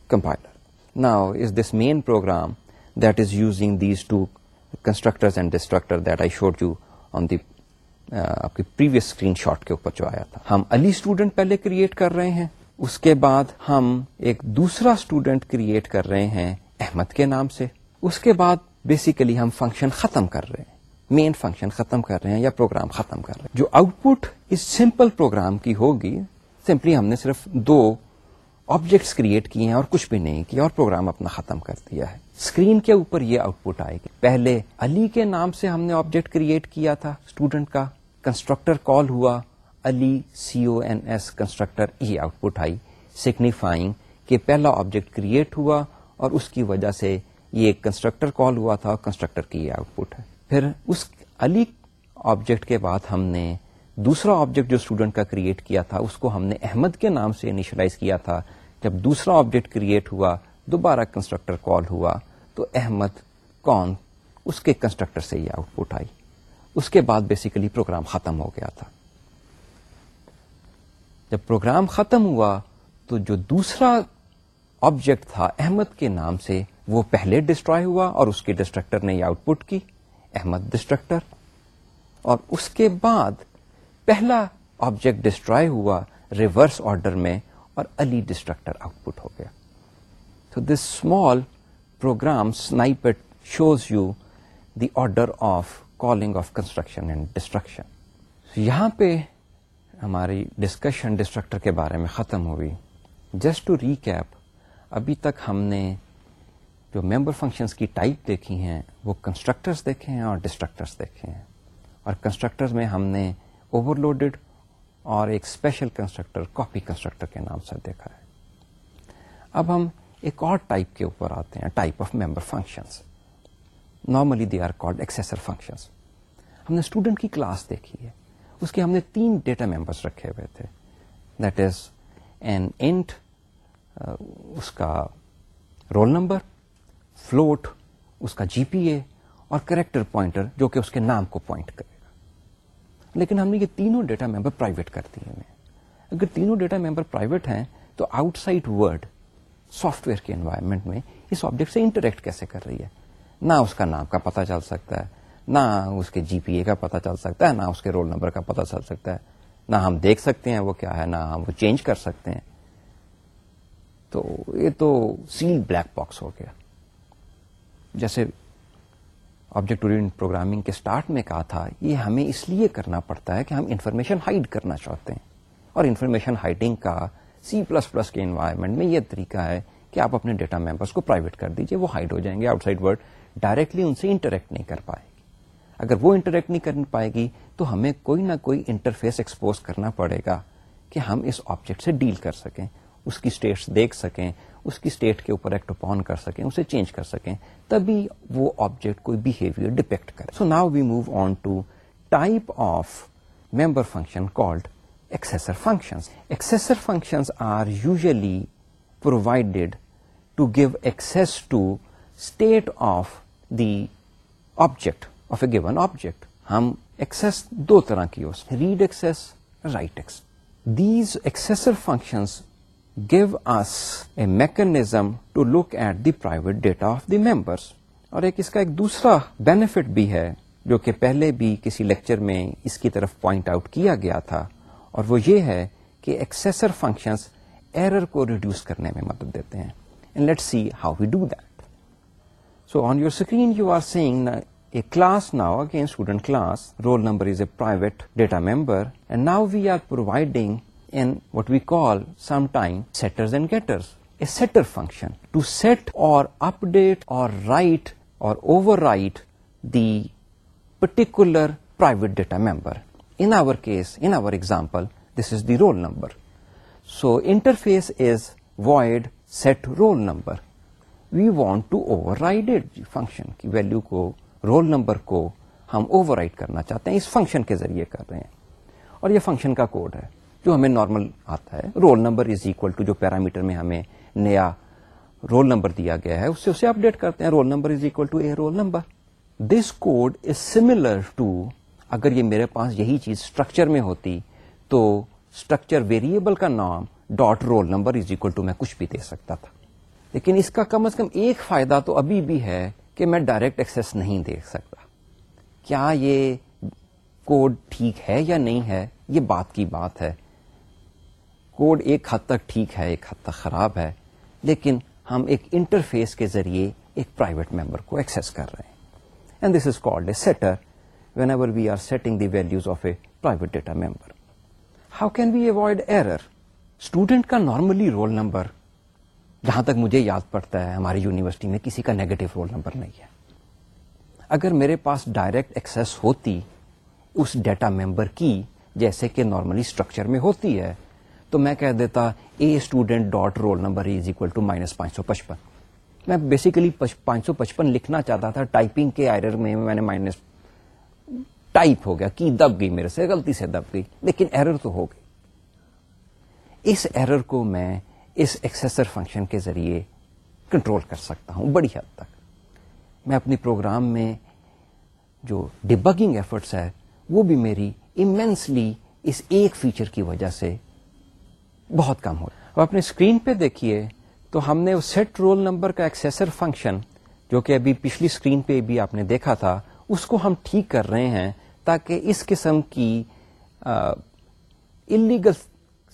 compiler نا is this main program that is using these two constructor and destructor that I should you on the آپ کے پریویس اسکرین شاٹ کے اوپر جو آیا تھا ہم علی اسٹوڈینٹ پہلے کریٹ کر رہے ہیں اس کے بعد ہم ایک دوسرا اسٹوڈینٹ کریٹ کر رہے ہیں احمد کے نام سے اس کے بعد بیسیکلی ہم فنکشن ختم کر رہے ہیں مین فنکشن ختم کر رہے ہیں یا پروگرام ختم کر رہے ہیں جو آؤٹ پٹ اس سمپل پروگرام کی ہوگی سمپلی ہم نے صرف دو آبجیکٹس کریٹ کیے ہیں اور کچھ بھی نہیں کیا اور پروگرام اپنا ختم کر دیا ہے اسکرین کے اوپر یہ آؤٹ پٹ آئے گی پہلے علی کے نام سے ہم نے آبجیکٹ کریٹ کیا تھا اسٹوڈنٹ کا کنسٹرکٹر کال ہوا Ali C O N S constructor یہ آؤٹ پٹ آئی سگنیفائنگ کہ پہلا آبجیکٹ کریٹ ہوا اور اس کی وجہ سے یہ ایک کنسٹرکٹر کال ہوا تھا کنسٹرکٹر کی یہ آؤٹ پٹ ہے پھر اس علی آبجیکٹ کے بعد ہم نے دوسرا آبجیکٹ جو اسٹوڈنٹ کا کریٹ کیا تھا اس کو ہم نے احمد کے نام سے انیشلائز کیا تھا جب دوسرا آبجیکٹ کریٹ ہوا دوبارہ کنسٹرکٹر کال ہوا تو احمد کون اس کے کنسٹرکٹر سے یہ آؤٹ پٹ آئی اس کے بعد بیسیکلی پروگرام ختم ہو گیا تھا جب پروگرام ختم ہوا تو جو دوسرا آبجیکٹ تھا احمد کے نام سے وہ پہلے ڈسٹروائے ہوا اور اس کے ڈسٹرکٹر نے یہ آؤٹ پٹ کی احمد ڈسٹرکٹر اور اس کے بعد پہلا آبجیکٹ ڈسٹروائے ہوا ریورس آرڈر میں اور علی ڈسٹرکٹر آؤٹ پٹ ہو گیا تو this small program snippet shows you the order of calling of construction and destruction یہاں پہ ہماری ڈسکشن ڈسٹرکٹر کے بارے میں ختم ہوئی جسٹ ٹو ریکیپ ابھی تک ہم نے جو ممبر فنکشنس کی ٹائپ دیکھی ہیں وہ کنسٹرکٹرس دیکھے ہیں اور ڈسٹرکٹرس دیکھے ہیں اور کنسٹرکٹر میں ہم نے اوور لوڈیڈ اور ایک اسپیشل کنسٹرکٹر کاپی کنسٹرکٹر کے نام سے دیکھا ہے اب ہم ایک اور ٹائپ کے اوپر آتے ہیں type of member functions normally they are called accessor functions ہم نے اسٹوڈنٹ کی کلاس دیکھی ہے اس کے ہم نے تین ڈیٹا ممبرس رکھے ہوئے تھے دیٹ از این اینٹ اس کا رول نمبر فلوٹ اس کا جی پی اے اور کریکٹر پوائنٹر جو کہ اس کے نام کو پوائنٹ کرے گا لیکن ہم نے یہ تینوں ڈیٹا ممبر پرائیویٹ کر دیے ہیں اگر تینوں ڈیٹا ممبر پرائیویٹ ہیں تو outside world software کے انوائرمنٹ میں اس آبجیکٹ سے انٹریکٹ کیسے کر رہی ہے نہ اس کا نام کا پتا چل سکتا ہے نہ اس کے جی پی اے کا پتا چل سکتا ہے نہ اس کے رول نمبر کا پتا چل سکتا ہے نہ ہم دیکھ سکتے ہیں وہ کیا ہے نہ ہم وہ چینج کر سکتے ہیں تو یہ تو سیل بلیک باکس ہو گیا جیسے آبجیکٹور پروگرامنگ کے سٹارٹ میں کہا تھا یہ ہمیں اس لیے کرنا پڑتا ہے کہ ہم انفارمیشن ہائڈ کرنا چاہتے ہیں اور انفارمیشن ہائڈنگ کا سی پلس پلس کے انوائرمنٹ میں یہ طریقہ ہے کہ آپ اپنے ڈیٹا ممبرس کو پرائیویٹ کر دیجئے وہ ہائڈ ہو جائیں گے آؤٹ سائڈ ورڈ ڈائریکٹلی ان سے انٹریکٹ نہیں کر پائے گی اگر وہ انٹریکٹ نہیں کر پائے گی تو ہمیں کوئی نہ کوئی انٹرفیس ایکسپوز کرنا پڑے گا کہ ہم اس آبجیکٹ سے ڈیل کر سکیں اس کی اسٹیٹس دیکھ سکیں اس کی اسٹیٹ کے اوپر ایکٹ اپون کر سکیں اسے چینج کر سکیں تبھی وہ آبجیکٹ کوئی بہیویئر ڈیپیکٹ کرے so now we move on to type of member function called accessor function accessor function are usually provided to give access to state of the object of a given object ہم access دو طرح کی ہو سکتے read access write access these accessor give us a mechanism to look at the private data of the members اور ایک اس کا ایک دوسرا بینیفٹ بھی ہے جو کہ پہلے بھی کسی لیکچر میں اس کی طرف پوائنٹ آؤٹ کیا گیا تھا اور وہ یہ ہے کہ ایکسیسر فنکشنز ایرر کو ریڈیوس کرنے میں مدد دیتے ہیں let see how we do that So on your screen you are seeing a class now, again student class, roll number is a private data member, and now we are providing in what we call sometime setters and getters, a setter function to set or update or write or override the particular private data member. In our case, in our example, this is the roll number. So interface is void set roll number. We want to override function کی value کو roll number کو ہم override کرنا چاہتے ہیں اس function کے ذریعے کر رہے ہیں اور یہ فنکشن کا کوڈ ہے جو ہمیں نارمل آتا ہے roll number is equal to جو پیرامیٹر میں ہمیں نیا رول نمبر دیا گیا ہے اس سے اسے اپڈیٹ کرتے ہیں roll number is equal to a roll number this code is similar to اگر یہ میرے پاس یہی چیز اسٹرکچر میں ہوتی تو اسٹرکچر ویریبل کا نام dot roll number is equal to میں کچھ بھی دے سکتا تھا لیکن اس کا کم از کم ایک فائدہ تو ابھی بھی ہے کہ میں ڈائریکٹ ایکسیس نہیں دیکھ سکتا کیا یہ کوڈ ٹھیک ہے یا نہیں ہے یہ بات کی بات ہے کوڈ ایک حد تک ٹھیک ہے ایک حد تک خراب ہے لیکن ہم ایک انٹرفیس کے ذریعے ایک پرائیویٹ ممبر کو ایکسس کر رہے ہیں and this is called a setter whenever we are setting the values of a private data member how can we avoid error student کا نارملی رول نمبر جہاں تک مجھے یاد پڑتا ہے ہماری یونیورسٹی میں کسی کا نیگیٹو رول نمبر نہیں ہے اگر میرے پاس ڈائریکٹ ایکسیس ہوتی اس ڈیٹا ممبر کی جیسے کہ نارملی اسٹرکچر میں ہوتی ہے تو میں کہہ دیتا a student dot roll number is equal to minus پانچ سو پچپن میں بیسیکلی پانچ سو پچپن لکھنا چاہتا تھا ٹائپنگ کے آئر میں میں نے مائنس ٹائپ ہو گیا کی دب گئی میرے سے غلطی سے دب گئی لیکن ایرر تو ہو گئی اس ایرر کو میں اس ایکسیسر فنکشن کے ذریعے کنٹرول کر سکتا ہوں بڑی حد تک میں اپنی پروگرام میں جو ڈبگنگ ایفرٹس ہے وہ بھی میری امینسلی اس ایک فیچر کی وجہ سے بہت کم ہو اب اپنے اسکرین پہ دیکھیے تو ہم نے سیٹ رول نمبر کا ایکسیسر فنکشن جو کہ ابھی پچھلی اسکرین پہ بھی آپ نے دیکھا تھا اس کو ہم ٹھیک کر رہے ہیں تاکہ اس قسم کی انلیگل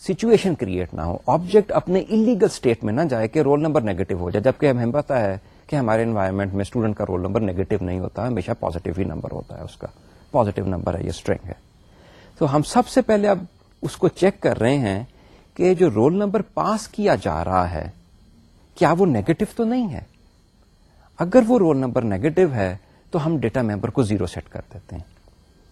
سچویشن کریٹ نہ ہو آبجیکٹ اپنے انلیگل اسٹیٹ میں نہ جائے کہ رول نمبر نیگیٹو ہو جائے جبکہ ہمیں پتا ہے کہ ہمارے انوائرمنٹ میں اسٹوڈنٹ کا رول نمبر نیگیٹو نہیں ہوتا ہمیشہ پازیٹو ہی نمبر ہوتا ہے اس کا پازیٹو نمبر ہے یہ اسٹرینگ ہے تو ہم سب سے پہلے اب اس کو چیک کر رہے ہیں کہ جو رول نمبر پاس کیا جا رہا ہے کیا وہ نیگیٹو تو نہیں ہے اگر وہ رول نمبر نیگیٹو ہے تو ہم ڈیٹا ممبر کو زیرو سیٹ کر دیتے ہیں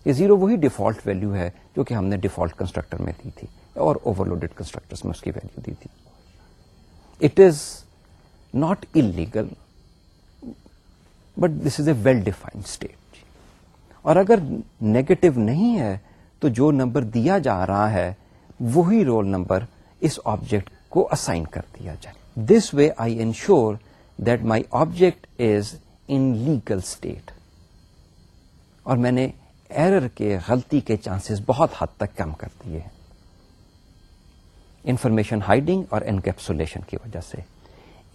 یہ زیرو وہی ڈیفالٹ ویلو ہے جو کہ ہم نے ڈیفالٹ کنسٹرکٹر میں دی تھی اور اوور لوڈیڈ کنسٹرکٹر میں اس کی ویلو دی تھی it is not illegal but this is a well defined state اور اگر نیگیٹو نہیں ہے تو جو نمبر دیا جا رہا ہے وہی رول نمبر اس آبجیکٹ کو اسائن کر دیا جائے this way I ensure that my object is in legal state اور میں نے ایرر کے غلطی کے چانسز بہت حد تک کم کر دیے ہیں انفارمیشن ہائڈنگ اور انکیپسولیشن کی وجہ سے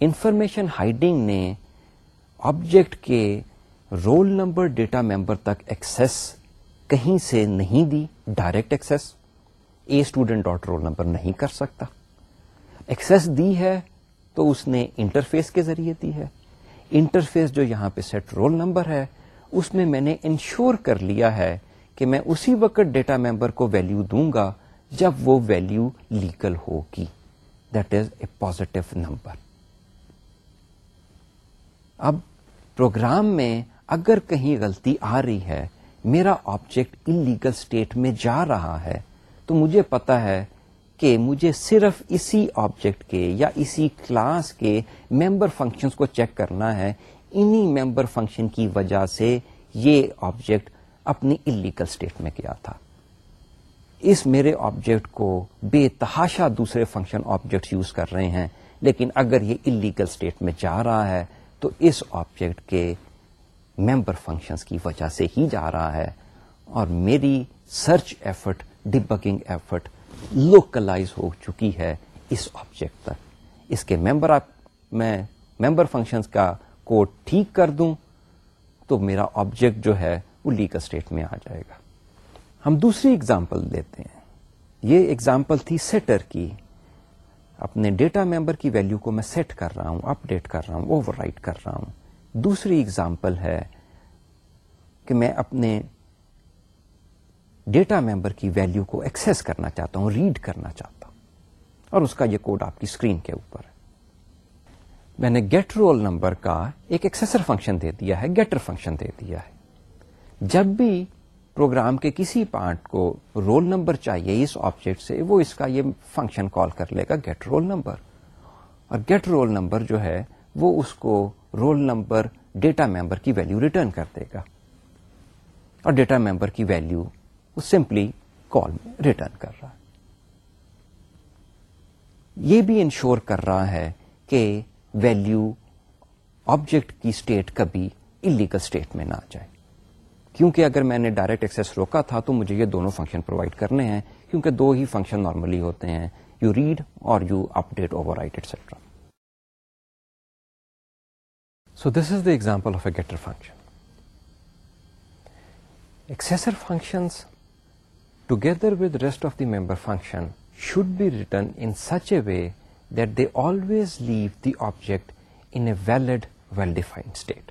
انفارمیشن ہائڈنگ نے آبجیکٹ کے رول نمبر ڈیٹا ممبر تک ایکسس کہیں سے نہیں دی direct access a student dot roll number نہیں کر سکتا ایکسیس دی ہے تو اس نے انٹرفیس کے ذریعے دی ہے انٹرفیس جو یہاں پہ سیٹ رول نمبر ہے اس میں میں نے انشور کر لیا ہے کہ میں اسی وقت ڈیٹا ممبر کو ویلو دوں گا جب وہ ویلو لیگل ہوگی that is a positive number اب پروگرام میں اگر کہیں غلطی آ رہی ہے میرا آبجیکٹ ان لیگل اسٹیٹ میں جا رہا ہے تو مجھے پتا ہے کہ مجھے صرف اسی آبجیکٹ کے یا اسی کلاس کے ممبر فنکشن کو چیک کرنا ہے انہی ممبر فنکشن کی وجہ سے یہ آبجیکٹ اپنی ان لیگل اسٹیٹ میں گیا تھا اس میرے آبجیکٹ کو بے تحاشا دوسرے فنکشن آبجیکٹ یوز کر رہے ہیں لیکن اگر یہ انلیگل اسٹیٹ میں جا رہا ہے تو اس آبجیکٹ کے ممبر فنکشنس کی وجہ سے ہی جا رہا ہے اور میری search effort debugging effort localize ہو چکی ہے اس آبجیکٹ تک اس کے ممبر میں ممبر فنکشنس کا کوڈ ٹھیک کر دوں تو میرا آبجیکٹ جو ہے وہ لیگل اسٹیٹ میں آ جائے گا ہم دوسری اگزامپل لیتے ہیں یہ اگزامپل تھی سیٹر کی اپنے ڈیٹا ممبر کی ویلو کو میں سیٹ کر رہا ہوں اپ ڈیٹ کر رہا ہوں اوور رائٹ کر رہا ہوں دوسری اگزامپل ہے کہ میں اپنے ڈیٹا ممبر کی ویلو کو ایکسس کرنا چاہتا ہوں ریڈ کرنا چاہتا ہوں اور اس کا یہ کوڈ آپ کی اسکرین کے اوپر میں نے گیٹ رول نمبر کا ایک ایکسر فنکشن دے دیا ہے گیٹر فنکشن دے دیا ہے جب بھی پروگرام کے کسی پارٹ کو رول نمبر چاہیے اس آبجیکٹ سے وہ اس کا یہ فنکشن کال کر لے گا گیٹ رول نمبر اور گیٹ رول نمبر جو ہے وہ اس کو رول نمبر ڈیٹا ممبر کی ویلو ریٹرن کر دے گا اور ڈیٹا ممبر کی ویلو سمپلی کال میں ریٹرن کر رہا ہے یہ بھی انشور کر رہا ہے کہ ویلو آبجیکٹ کی اسٹیٹ کبھی انلیگل اسٹیٹ میں نہ آ جائے کیونکہ اگر میں نے ڈائریکٹ ایکسیس روکا تھا تو مجھے یہ دونوں فنکشن پرووائڈ کرنے ہیں کیونکہ دو ہی فنکشن نارملی ہوتے ہیں یو ریڈ اور you update overwrite etcetera so this is the example of a getter function function together with rest of the member function should be return in such a way that they always leave the object in a valid well defined state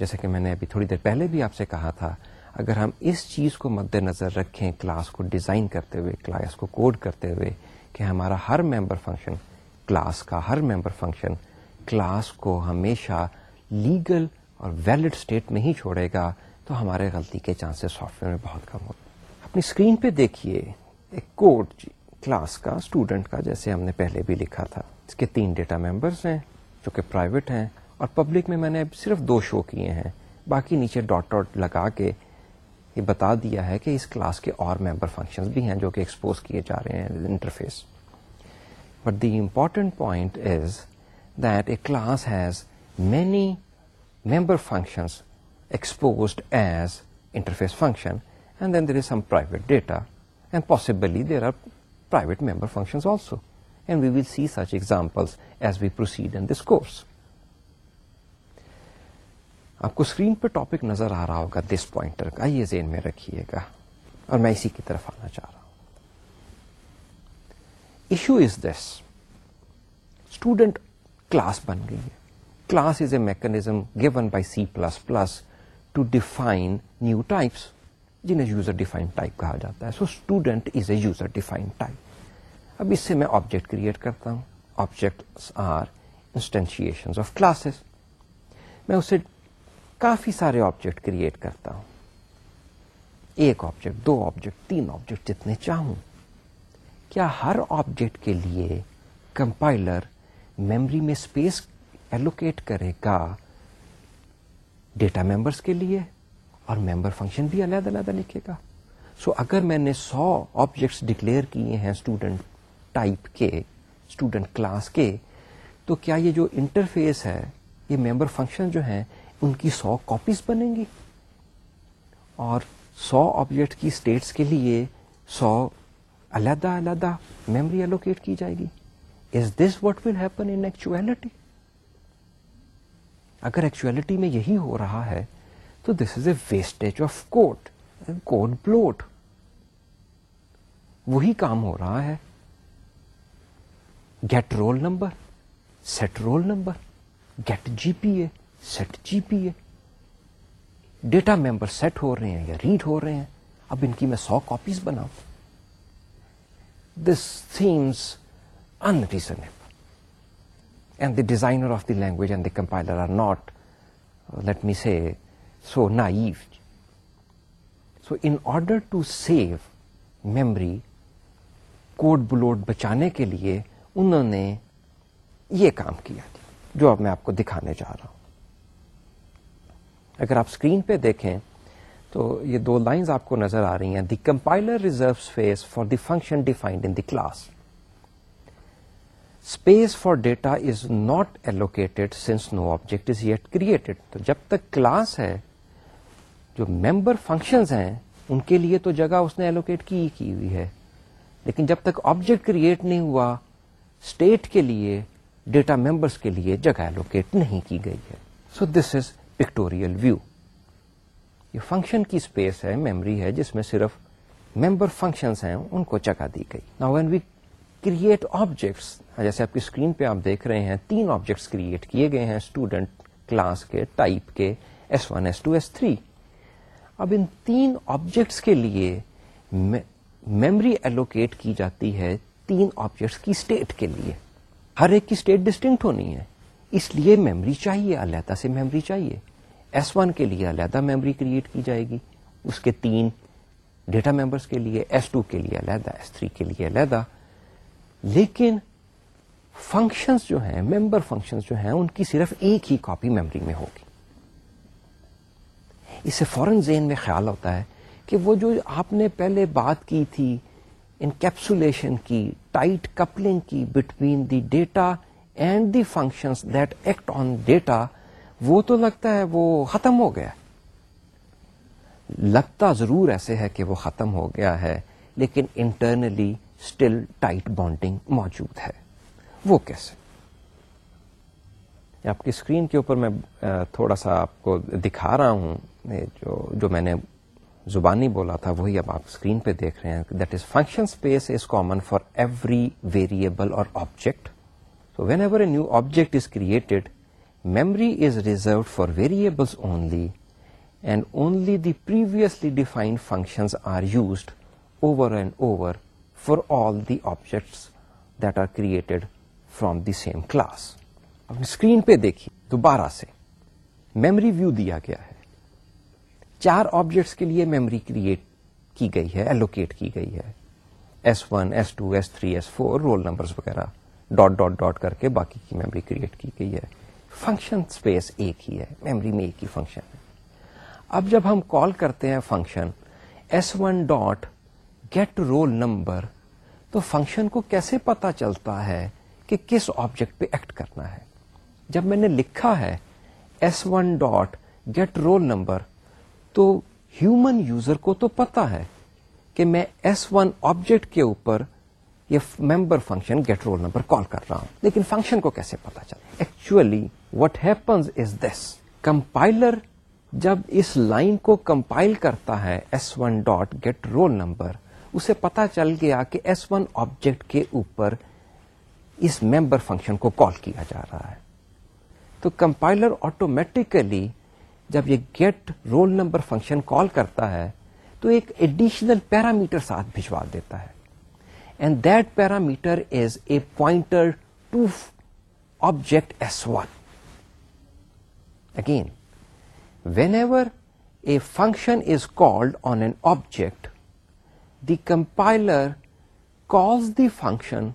جیسے کہ میں نے ابھی تھوڑی دیر پہلے بھی آپ سے کہا تھا اگر ہم اس چیز کو مد نظر رکھیں کلاس کو ڈیزائن کرتے ہوئے کلاس کو کوڈ کرتے ہوئے کہ ہمارا ہر ممبر فنکشن کلاس کا ہر ممبر فنکشن کلاس کو ہمیشہ لیگل اور ویلڈ اسٹیٹ میں ہی چھوڑے گا تو ہمارے غلطی کے چانسز سافٹ ویئر میں بہت کم ہوتے اپنی اسکرین پہ دیکھیے ایک کوڈ جی، کلاس کا اسٹوڈنٹ کا جیسے ہم نے پہلے بھی لکھا تھا اس کے تین ڈیٹا ممبرس ہیں جو کہ پرائیویٹ ہیں اور پبلک میں میں نے صرف دو شو کیے ہیں باقی نیچے ڈاٹ ڈاٹ لگا کے یہ بتا دیا ہے کہ اس کلاس کے اور ممبر فنکشنز بھی ہیں جو کہ ایکسپوز کیے جا رہے ہیں interface but the important point is that a class has many member functions exposed as interface function and then there is some private data and possibly there are private member also and we will see such functions as we proceed in this course آپ کو screen پہ topic نظر آ رہا ہوگا دس pointer کا یہ میں رکھیے گا اور میں اسی کی طرف آنا چاہ رہا ہوں issue is this student class بن گئی ہے class is a mechanism given by C plus plus to define new types جنہیں یوزر ڈیفائن ٹائپ کہا جاتا ہے so student is a user define type اب اس سے میں آبجیکٹ کریٹ کرتا ہوں object are instantiation of classes میں اسے کافی سارے آبجیکٹ کریٹ کرتا ہوں ایک آبجیکٹ دو آبجیکٹ تین آبجیکٹ جتنے چاہوں کیا ہر آبجیکٹ کے لیے کمپائلر میمری میں اسپیس ایلوکیٹ کرے گا ڈیٹا ممبرس کے لیے اور ممبر فنکشن بھی علیحدہ علیحدہ لکھے گا سو so, اگر میں نے سو آبجیکٹس ڈکلیئر کیے ہیں اسٹوڈنٹ ٹائپ کے اسٹوڈنٹ کلاس کے تو کیا یہ جو انٹرفیس ہے یہ ممبر فنکشن جو ہیں ان کی سو کاپیز بنیں گی اور سو آبجیکٹ کی اسٹیٹس کے لیے سو علیحدہ علیحدہ میموری الوکیٹ کی جائے گی is this what will happen in actuality اگر ایکچویلٹی میں یہی ہو رہا ہے تو this is a waste of code code bloat وہی کام ہو رہا ہے get roll number set roll number get G P A set G P ہے ڈیٹا ممبر سیٹ ہو رہے ہیں یا ریڈ ہو رہے ہیں اب ان کی میں سو کاپیز بناؤں this seems unreasonable and the designer of the language and the compiler are not let me see so نا so in order to save memory code bloat بچانے کے لیے انہوں نے یہ کام کیا جو اب میں آپ کو دکھانے جا رہا ہوں اگر آپ اسکرین پہ دیکھیں تو یہ دو لائنز آپ کو نظر آ رہی ہیں the compiler reserve space for the function defined in the class space for data is not allocated since no object is yet created تو جب تک کلاس ہے جو ممبر فنکشنز ہیں ان کے لیے تو جگہ اس نے ایلوکیٹ کی کی ہوئی ہے لیکن جب تک آبجیکٹ کریٹ نہیں ہوا اسٹیٹ کے لیے ڈیٹا ممبرس کے لیے جگہ ایلوکیٹ نہیں کی گئی ہے so this is pictorial view یہ فنکشن کی اسپیس ہے میمری ہے جس میں صرف ممبر فنکشنس ہیں ان کو چکا دی گئی نا وین وی کریٹ آبجیکٹس جیسے آپ کی اسکرین پہ آپ دیکھ رہے ہیں تین آبجیکٹس کریٹ کیے گئے ہیں اسٹوڈنٹ کلاس کے ٹائپ کے S one S two S three اب ان تین آبجیکٹس کے لیے میمری ایلوکیٹ کی جاتی ہے تین آبجیکٹس کی اسٹیٹ کے لیے ہر ایک کی اسٹیٹ ڈسٹنکٹ ہونی ہے اس لیے میمری چاہیے علیحدہ سے میمری چاہیے ایس ون کے لیے علیحدہ میمری کریٹ کی جائے گی اس کے تین ڈیٹا ممبرس کے لیے ایس ٹو کے لیے علیحدہ ایس تھری کے لیے علیحدہ لیکن فنکشنس جو ہیں ممبر فنکشنز جو ہیں ان کی صرف ایک ہی کاپی میموری میں ہوگی اس سے فوراً ذہن میں خیال ہوتا ہے کہ وہ جو آپ نے پہلے بات کی تھی انکیپسولیشن کی ٹائٹ کپلنگ کی between the data and the functions that act on data وہ تو لگتا ہے وہ ختم ہو گیا لگتا ضرور ایسے ہے کہ وہ ختم ہو گیا ہے لیکن انٹرنلی اسٹل ٹائٹ بانڈنگ موجود ہے وہ کیسے آپ کی اسکرین کے اوپر میں تھوڑا سا آپ کو دکھا رہا ہوں جو جو میں نے زبانی بولا تھا وہی اب آپ اسکرین پہ دیکھ رہے ہیں that is function space is common for every variable اور object So whenever a new object is created, memory is reserved for variables only and only the previously defined functions are used over and over for all the objects that are created from the same class. اپنی screen پہ دیکھیے دوبارہ سے memory view دیا گیا ہے چار objects کے لیے میمری کریٹ کی گئی ہے ایلوکیٹ کی گئی ہے S1, S2, S3, S4 roll numbers وغیرہ ڈاٹ ڈاٹ ڈاٹ کر کے باقی کی میموری کریٹ کی گئی ہے فنکشن اسپیس ایک ہی ہے میمری میں ایک ہی فنکشن ہے اب جب ہم کال کرتے ہیں function S one dot get roll number تو فنکشن کو کیسے پتا چلتا ہے کہ کس آبجیکٹ پہ ایکٹ کرنا ہے جب میں نے لکھا ہے S one dot get roll number تو ہیومن یوزر کو تو پتا ہے کہ میں ایس ون آبجیکٹ کے اوپر یہ member function get roll number call کر رہا ہوں لیکن فنکشن کو کیسے پتا چل actually what happens is this compiler جب اس لائن کو کمپائل کرتا ہے S one dot get roll number اسے پتا چل گیا کہ ایس ون آبجیکٹ کے اوپر اس ممبر فنکشن کو کال کیا جا رہا ہے تو کمپائلر آٹومیٹیکلی جب یہ get roll number function call کرتا ہے تو ایک ایڈیشنل پیرامیٹر ساتھ بھجوا دیتا ہے and that parameter is a pointer to object S one again whenever a function is called on an object the compiler call the function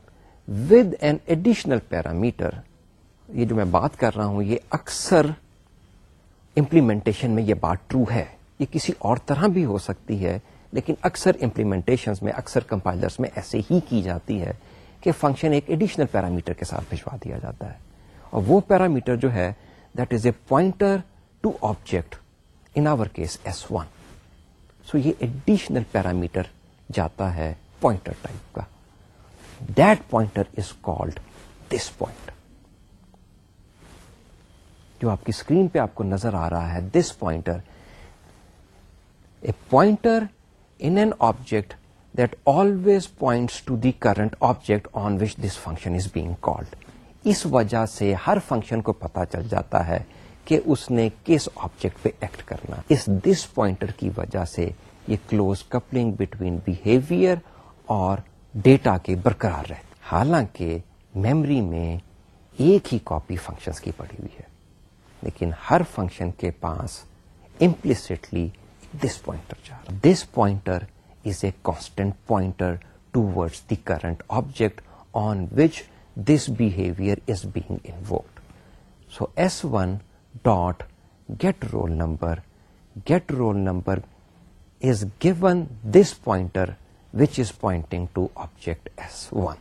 with an additional parameter یہ جو میں بات کر رہا ہوں یہ اکثر امپلیمنٹیشن میں یہ بات ٹرو ہے یہ کسی اور طرح بھی ہو سکتی ہے لیکن اکثر امپلیمنٹیشن میں اکثر کمپائلرس میں ایسے ہی کی جاتی ہے کہ فنکشن ایک ایڈیشنل پیرامیٹر کے ساتھ بھجوا دیا جاتا ہے اور وہ پیرامیٹر جو ہے that is a pointer to object in our case S one so یہ ایڈیشنل پیرامیٹر جاتا ہے پوائنٹر ٹائپ کا that pointer is called this point جو آپ کی اسکرین پہ آپ کو نظر آ رہا ہے this pointer a pointer in an object that always points to the current object on which this function is being called. اس وجہ سے ہر فنکشن کو پتا چل جاتا ہے کہ اس نے کس آبجیکٹ پہ ایکٹ کرنا اس دس پوائنٹر کی وجہ سے یہ کلوز کپلنگ بٹوین بہیویئر اور ڈیٹا کے برقرار رہتی حالانکہ میمری میں ایک ہی کاپی فنکشن کی پڑی ہوئی ہے لیکن ہر فنکشن کے پاس implicitly this pointer jar. This pointer is a constant pointer towards the current object on which this behavior is being invoked. So S1 dot get roll number is given this pointer which is pointing to object S1.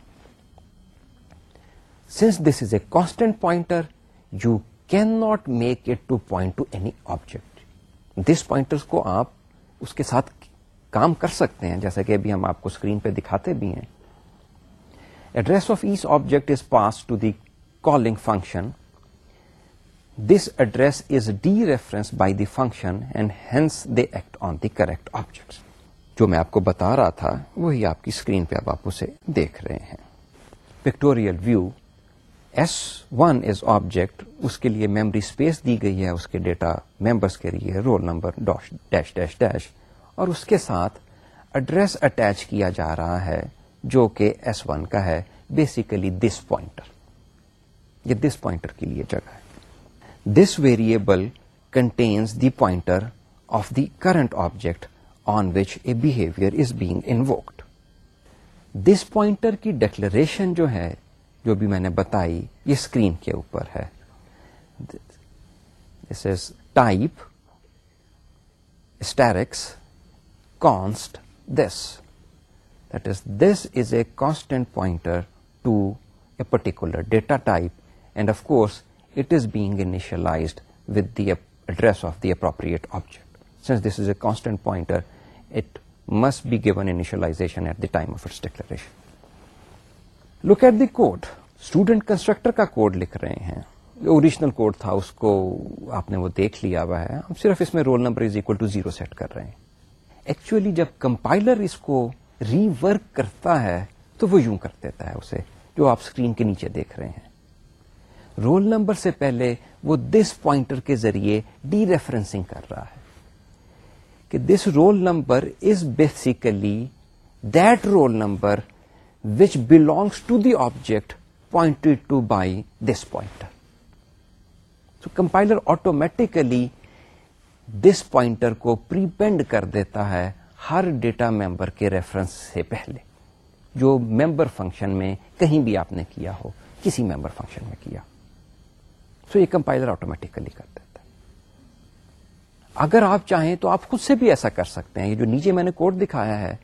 Since this is a constant pointer, you cannot make it to point to any object. This کو آپ اس کے ساتھ کام کر سکتے ہیں جیسا کہ ابھی ہم آپ کو اسکرین پہ دکھاتے بھی ہیں address of S object is pass to the calling function this address is dereference by the function and hence they act on the correct object جو میں آپ کو بتا رہا تھا وہی آپ کی اسکرین پہ آپ آپ اسے دیکھ رہے ہیں pictorial view S one is object اس کے لیے میمری اسپیس دی گئی ہے اس کے ڈیٹا ممبرس کے لیے roll number dash dash dash اور اس کے ساتھ ایڈریس اٹیچ کیا جا رہا ہے جو کہ ایس ون کا ہے بیسیکلی دس پوائنٹر یہ دس پوائنٹر کے لیے جگہ ہے this variable contains the pointer of the current object on which a behaviour is being invoked this pointer کی ڈیکلریشن جو ہے جو بھی میں نے بتائی یہ اسکرین کے اوپر ہے this is type asterisk const this that is this is a constant pointer to a particular data type and of course it is being initialized with the address of the appropriate object since this is a constant pointer it must be given initialization at the time of its declaration look at the code student constructor کا code لکھ رہے ہیں original code تھا اس کو آپ نے وہ دیکھ لیا ہوا ہے ہم صرف اس میں roll number is equal to zero set کر رہے ہیں ایکچولی جب کمپائلر اس کو ری ورک کرتا ہے تو وہ یوں کر دیتا ہے اسے جو آپ اسکرین کے نیچے دیکھ رہے ہیں رول نمبر سے پہلے وہ دس پوائنٹر کے ذریعے ڈی ریفرنسنگ کر رہا ہے کہ this roll number is basically that roll number belongs to the object point by this pointer compiler automatically this pointer کو دیتا ہے ہر ڈیٹا ممبر کے ریفرنس سے پہلے جو ممبر فنکشن میں کہیں بھی آپ نے کیا ہو کسی ممبر فنکشن میں کیا سو یہ کمپائلر آٹومیٹکلی کر دیتا اگر آپ چاہیں تو آپ خود سے بھی ایسا کر سکتے ہیں یہ جو نیچے میں نے کوڈ دکھایا ہے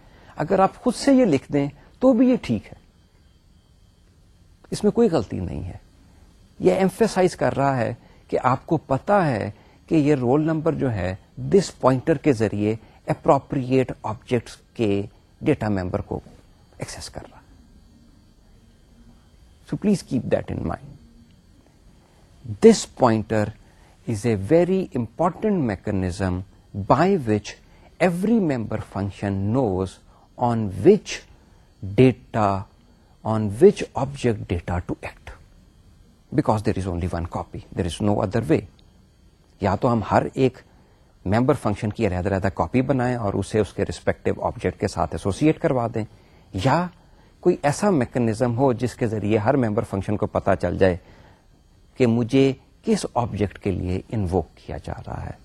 اگر آپ خود سے یہ لکھ دیں تو بھی یہ ٹھیک ہے اس میں کوئی غلطی نہیں ہے یہ ایمفیسائز کر رہا ہے کہ آپ کو پتا ہے کہ یہ رول نمبر جو ہے دس پوائنٹر کے ذریعے اپروپریٹ آبجیکٹس کے ڈیٹا ممبر کو ایکسس کر رہا so please keep that in mind this pointer is a very important mechanism by which every member function knows on which data on which object data to act because there is only one copy there is no other way یا تو ہم ہر ایک member function کی علیحدہ علیحدہ copy بنائیں اور اسے اس کے ریسپیکٹو آبجیکٹ کے ساتھ ایسوسیٹ کروا دیں یا کوئی ایسا میکنیزم ہو جس کے ذریعے ہر ممبر فنکشن کو پتا چل جائے کہ مجھے کس آبجیکٹ کے لیے انووک کیا جا رہا ہے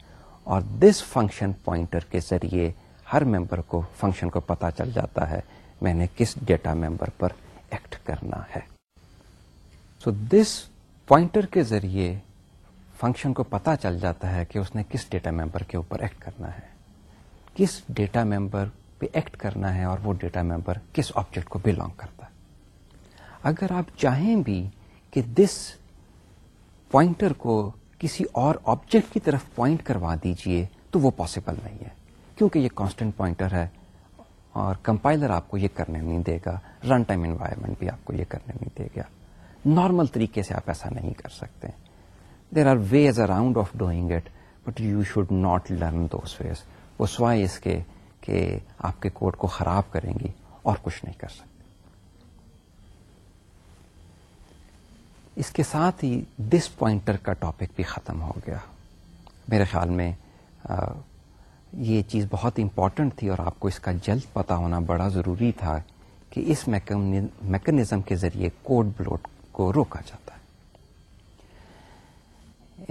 اور دس فنکشن پوائنٹر کے ذریعے ہر ممبر کو فنکشن کو پتا چل جاتا ہے میں نے کس ڈیٹا ممبر پر ایکٹ کرنا ہے سو دس پوائنٹر کے ذریعے فنکشن کو پتا چل جاتا ہے کہ اس نے کس ڈیٹا ممبر کے اوپر ایکٹ کرنا ہے کس ڈیٹا ممبر پہ ایکٹ کرنا ہے اور وہ ڈیٹا ممبر کس آبجیکٹ کو بلانگ کرتا ہے اگر آپ چاہیں بھی کہ دس پوائنٹر کو کسی اور آبجیکٹ کی طرف پوائنٹ کروا دیجئے تو وہ پاسبل نہیں ہے کیونکہ یہ کانسٹنٹ پوائنٹر ہے اور کمپائلر آپ کو یہ کرنے نہیں دے گا رن ٹائم انوائرمنٹ بھی آپ کو یہ کرنے نہیں دے گا نارمل طریقے سے آپ ایسا نہیں کر سکتے there are ways around of doing it but you should not learn those ways وہ سوائے اس کے کہ آپ کے کوڈ کو خراب کریں گی اور کچھ نہیں کر سکتے اس کے ساتھ ہی ڈس پوائنٹر کا ٹاپک بھی ختم ہو گیا میرے خیال میں یہ چیز بہت امپورٹنٹ تھی اور آپ کو اس کا جلد پتا ہونا بڑا ضروری تھا کہ اس میکنزم کے ذریعے کوڈ بلوڈ کو روکا جاتا ہے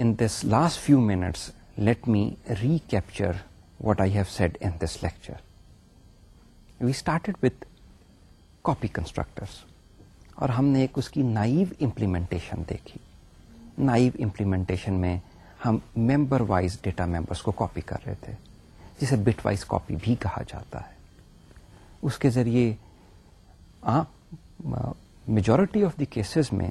in this last few minutes let me recapture what I have said in this lecture we started with copy constructors اور ہم نے ایک اس کی نائیو امپلیمنٹیشن دیکھی نائیو امپلیمنٹیشن میں ہم ممبر وائز ڈیٹا ممبرس کو کاپی کر رہے تھے جسے بٹ وائز کاپی بھی کہا جاتا ہے اس کے ذریعے میجورٹی آف دی کیسز میں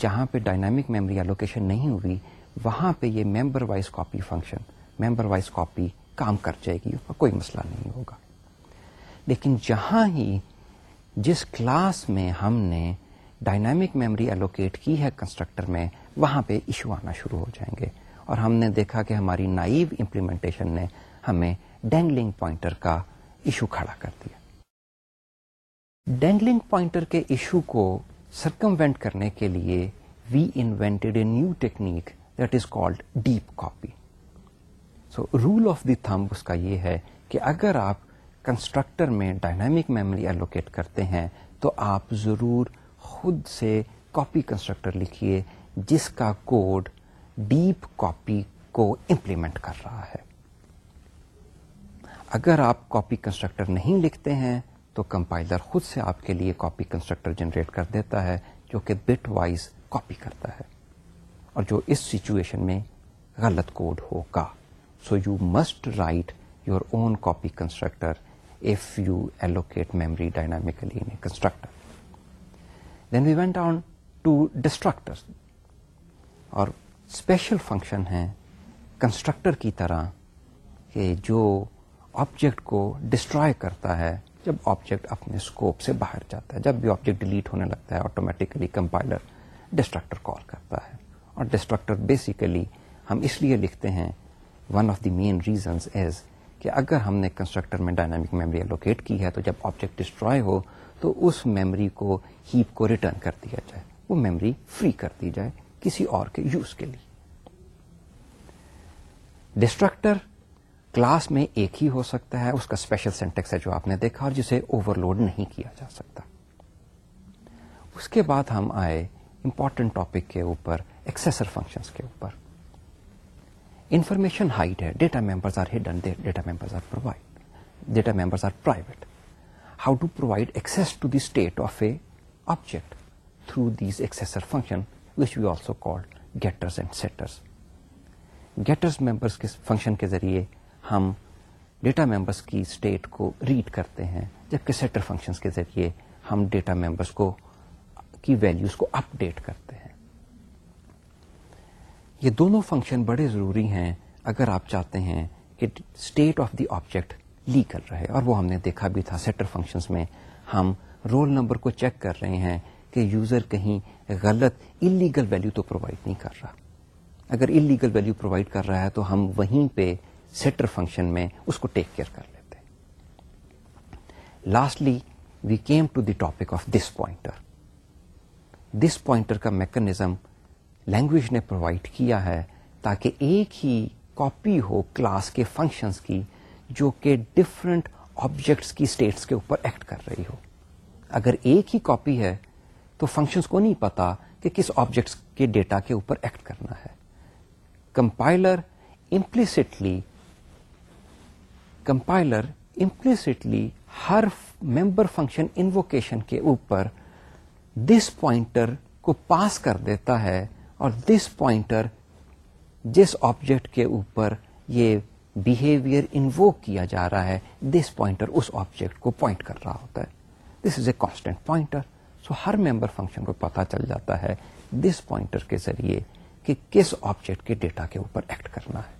جہاں پہ ڈائنامک میموری الوکیشن نہیں ہوئی وہاں پہ یہ member wise copy function member wise copy کام کر جائے گی کوئی مسئلہ نہیں ہوگا لیکن جہاں ہی جس کلاس میں ہم نے ڈائنامک میموری الوکیٹ کی ہے کنسٹرکٹر میں وہاں پہ ایشو آنا شروع ہو جائیں گے اور ہم نے دیکھا کہ ہماری نائیو امپلیمنٹیشن نے ہمیں ڈینگلنگ پوائنٹر کا ایشو کھڑا کر دیا ڈینگلنگ پوائنٹر کے ایشو کو سرکموینٹ کرنے کے لیے we invented a new technique that is called deep copy so rule of the thumb اس کا یہ ہے کہ اگر آپ کنسٹرکٹر میں ڈائنامک میموری ایلوکیٹ کرتے ہیں تو آپ ضرور خود سے کاپی کنسٹرکٹر لکھیے جس کا کوڈ ڈیپ کاپی کو امپلیمنٹ کر رہا ہے اگر آپ کاپی کنسٹرکٹر نہیں لکھتے ہیں تو کمپائلر خود سے آپ کے لیے کاپی کنسٹرکٹر جنریٹ کر دیتا ہے جو کہ بٹ وائز کاپی کرتا ہے اور جو اس سچویشن میں غلط کوڈ ہوگا so you must write your own copy constructor if you allocate memory dynamically constructor then we went on to destructor اور اسپیشل فنکشن ہیں کنسٹرکٹر کی طرح کہ جو آبجیکٹ کو ڈسٹروائے کرتا ہے جب آبجیکٹ اپنے اسکوپ سے باہر جاتا ہے جب بھی آبجیکٹ ڈیلیٹ ہونے لگتا ہے آٹومیٹیکلی کمپائلر ڈسٹرکٹر کال کرتا ہے اور ڈسٹرکٹر بیسیکلی ہم اس لیے لکھتے ہیں one of the main reasons is کہ اگر ہم نے کنسٹرکٹر میں ڈائنامک میموری الوکیٹ کی ہے تو جب آبجیکٹ ڈسٹروائے ہو تو اس میموری کو ہیپ کو ریٹرن کر دیا جائے وہ میموری فری کر دی جائے کسی اور کے یوز کے لیے ڈسٹرکٹر کلاس میں ایک ہی ہو سکتا ہے اس کا اسپیشل سینٹیکس ہے جو آپ نے دیکھا اور جسے اوور لوڈ نہیں کیا جا سکتا اس کے بعد ہم آئے امپورٹنٹ ٹاپک کے اوپر کے اوپر انفارمیشن ہائٹ ہے data members are hidden data members are provide data members are private how to provide to the state of a object through these accessor function which we also getters and setters getters members کے function کے ذریعے ہم data members کی state کو read کرتے ہیں جبکہ setter functions کے ذریعے ہم ڈیٹا ممبرس کو کی ویلیوز کو اپ ڈیٹ کرتے ہیں یہ دونوں فنکشن بڑے ضروری ہیں اگر آپ چاہتے ہیں کہ اسٹیٹ آف دی آبجیکٹ لی کر رہے اور وہ ہم نے دیکھا بھی تھا سیٹر فنکشنس میں ہم رول نمبر کو چیک کر رہے ہیں کہ یوزر کہیں غلط انلیگل ویلو تو پرووائڈ نہیں کر رہا اگر انلیگل ویلو پرووائڈ کر رہا ہے تو ہم وہیں پہ سیٹر فنکشن میں اس کو ٹیک کیئر کر لیتے lastly we came to the topic of this pointer this pointer کا میکنیزم لینگویج نے پرووائڈ کیا ہے تاکہ ایک ہی کاپی ہو کلاس کے فنکشنس کی جو کہ ڈفرنٹ آبجیکٹس کی اسٹیٹس کے اوپر ایکٹ کر رہی ہو اگر ایک ہی کاپی ہے تو فنکشنس کو نہیں پتا کہ کس آبجیکٹس کے ڈیٹا کے اوپر ایکٹ کرنا ہے کمپائلر امپلسٹلی کمپائلر امپلسٹلی ہر ممبر فنکشن انووکیشن کے اوپر دس پوائنٹر کو پاس کر دیتا ہے اور دس پوائنٹر جس آبجیکٹ کے اوپر یہ بہیویئر انووک کیا جا رہا ہے دس پوائنٹر اس آبجیکٹ کو پوائنٹ کر رہا ہوتا ہے this is a constant pointer so Hare member function کو پتا چل جاتا ہے دس پوائنٹر کے ذریعے کہ کس آبجیکٹ کے ڈیٹا کے اوپر ایکٹ کرنا ہے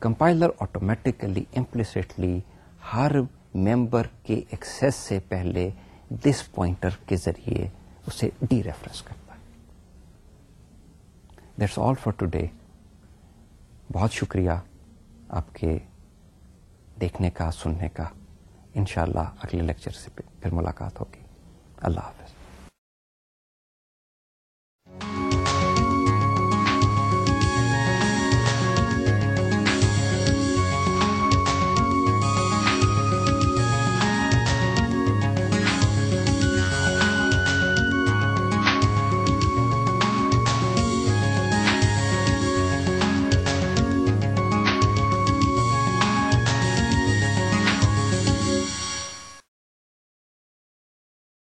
کمپائلر آٹومیٹکلی امپلیسٹلی ہر ممبر کے ایکسیس سے پہلے دس پوائنٹر کے ذریعے اسے ڈی ریفرنس کرتا ہے that's all for today بہت شکریہ آپ کے دیکھنے کا سننے کا انشاءاللہ اگلے لیکچر سے پھر ملاقات ہوگی اللہ حافظ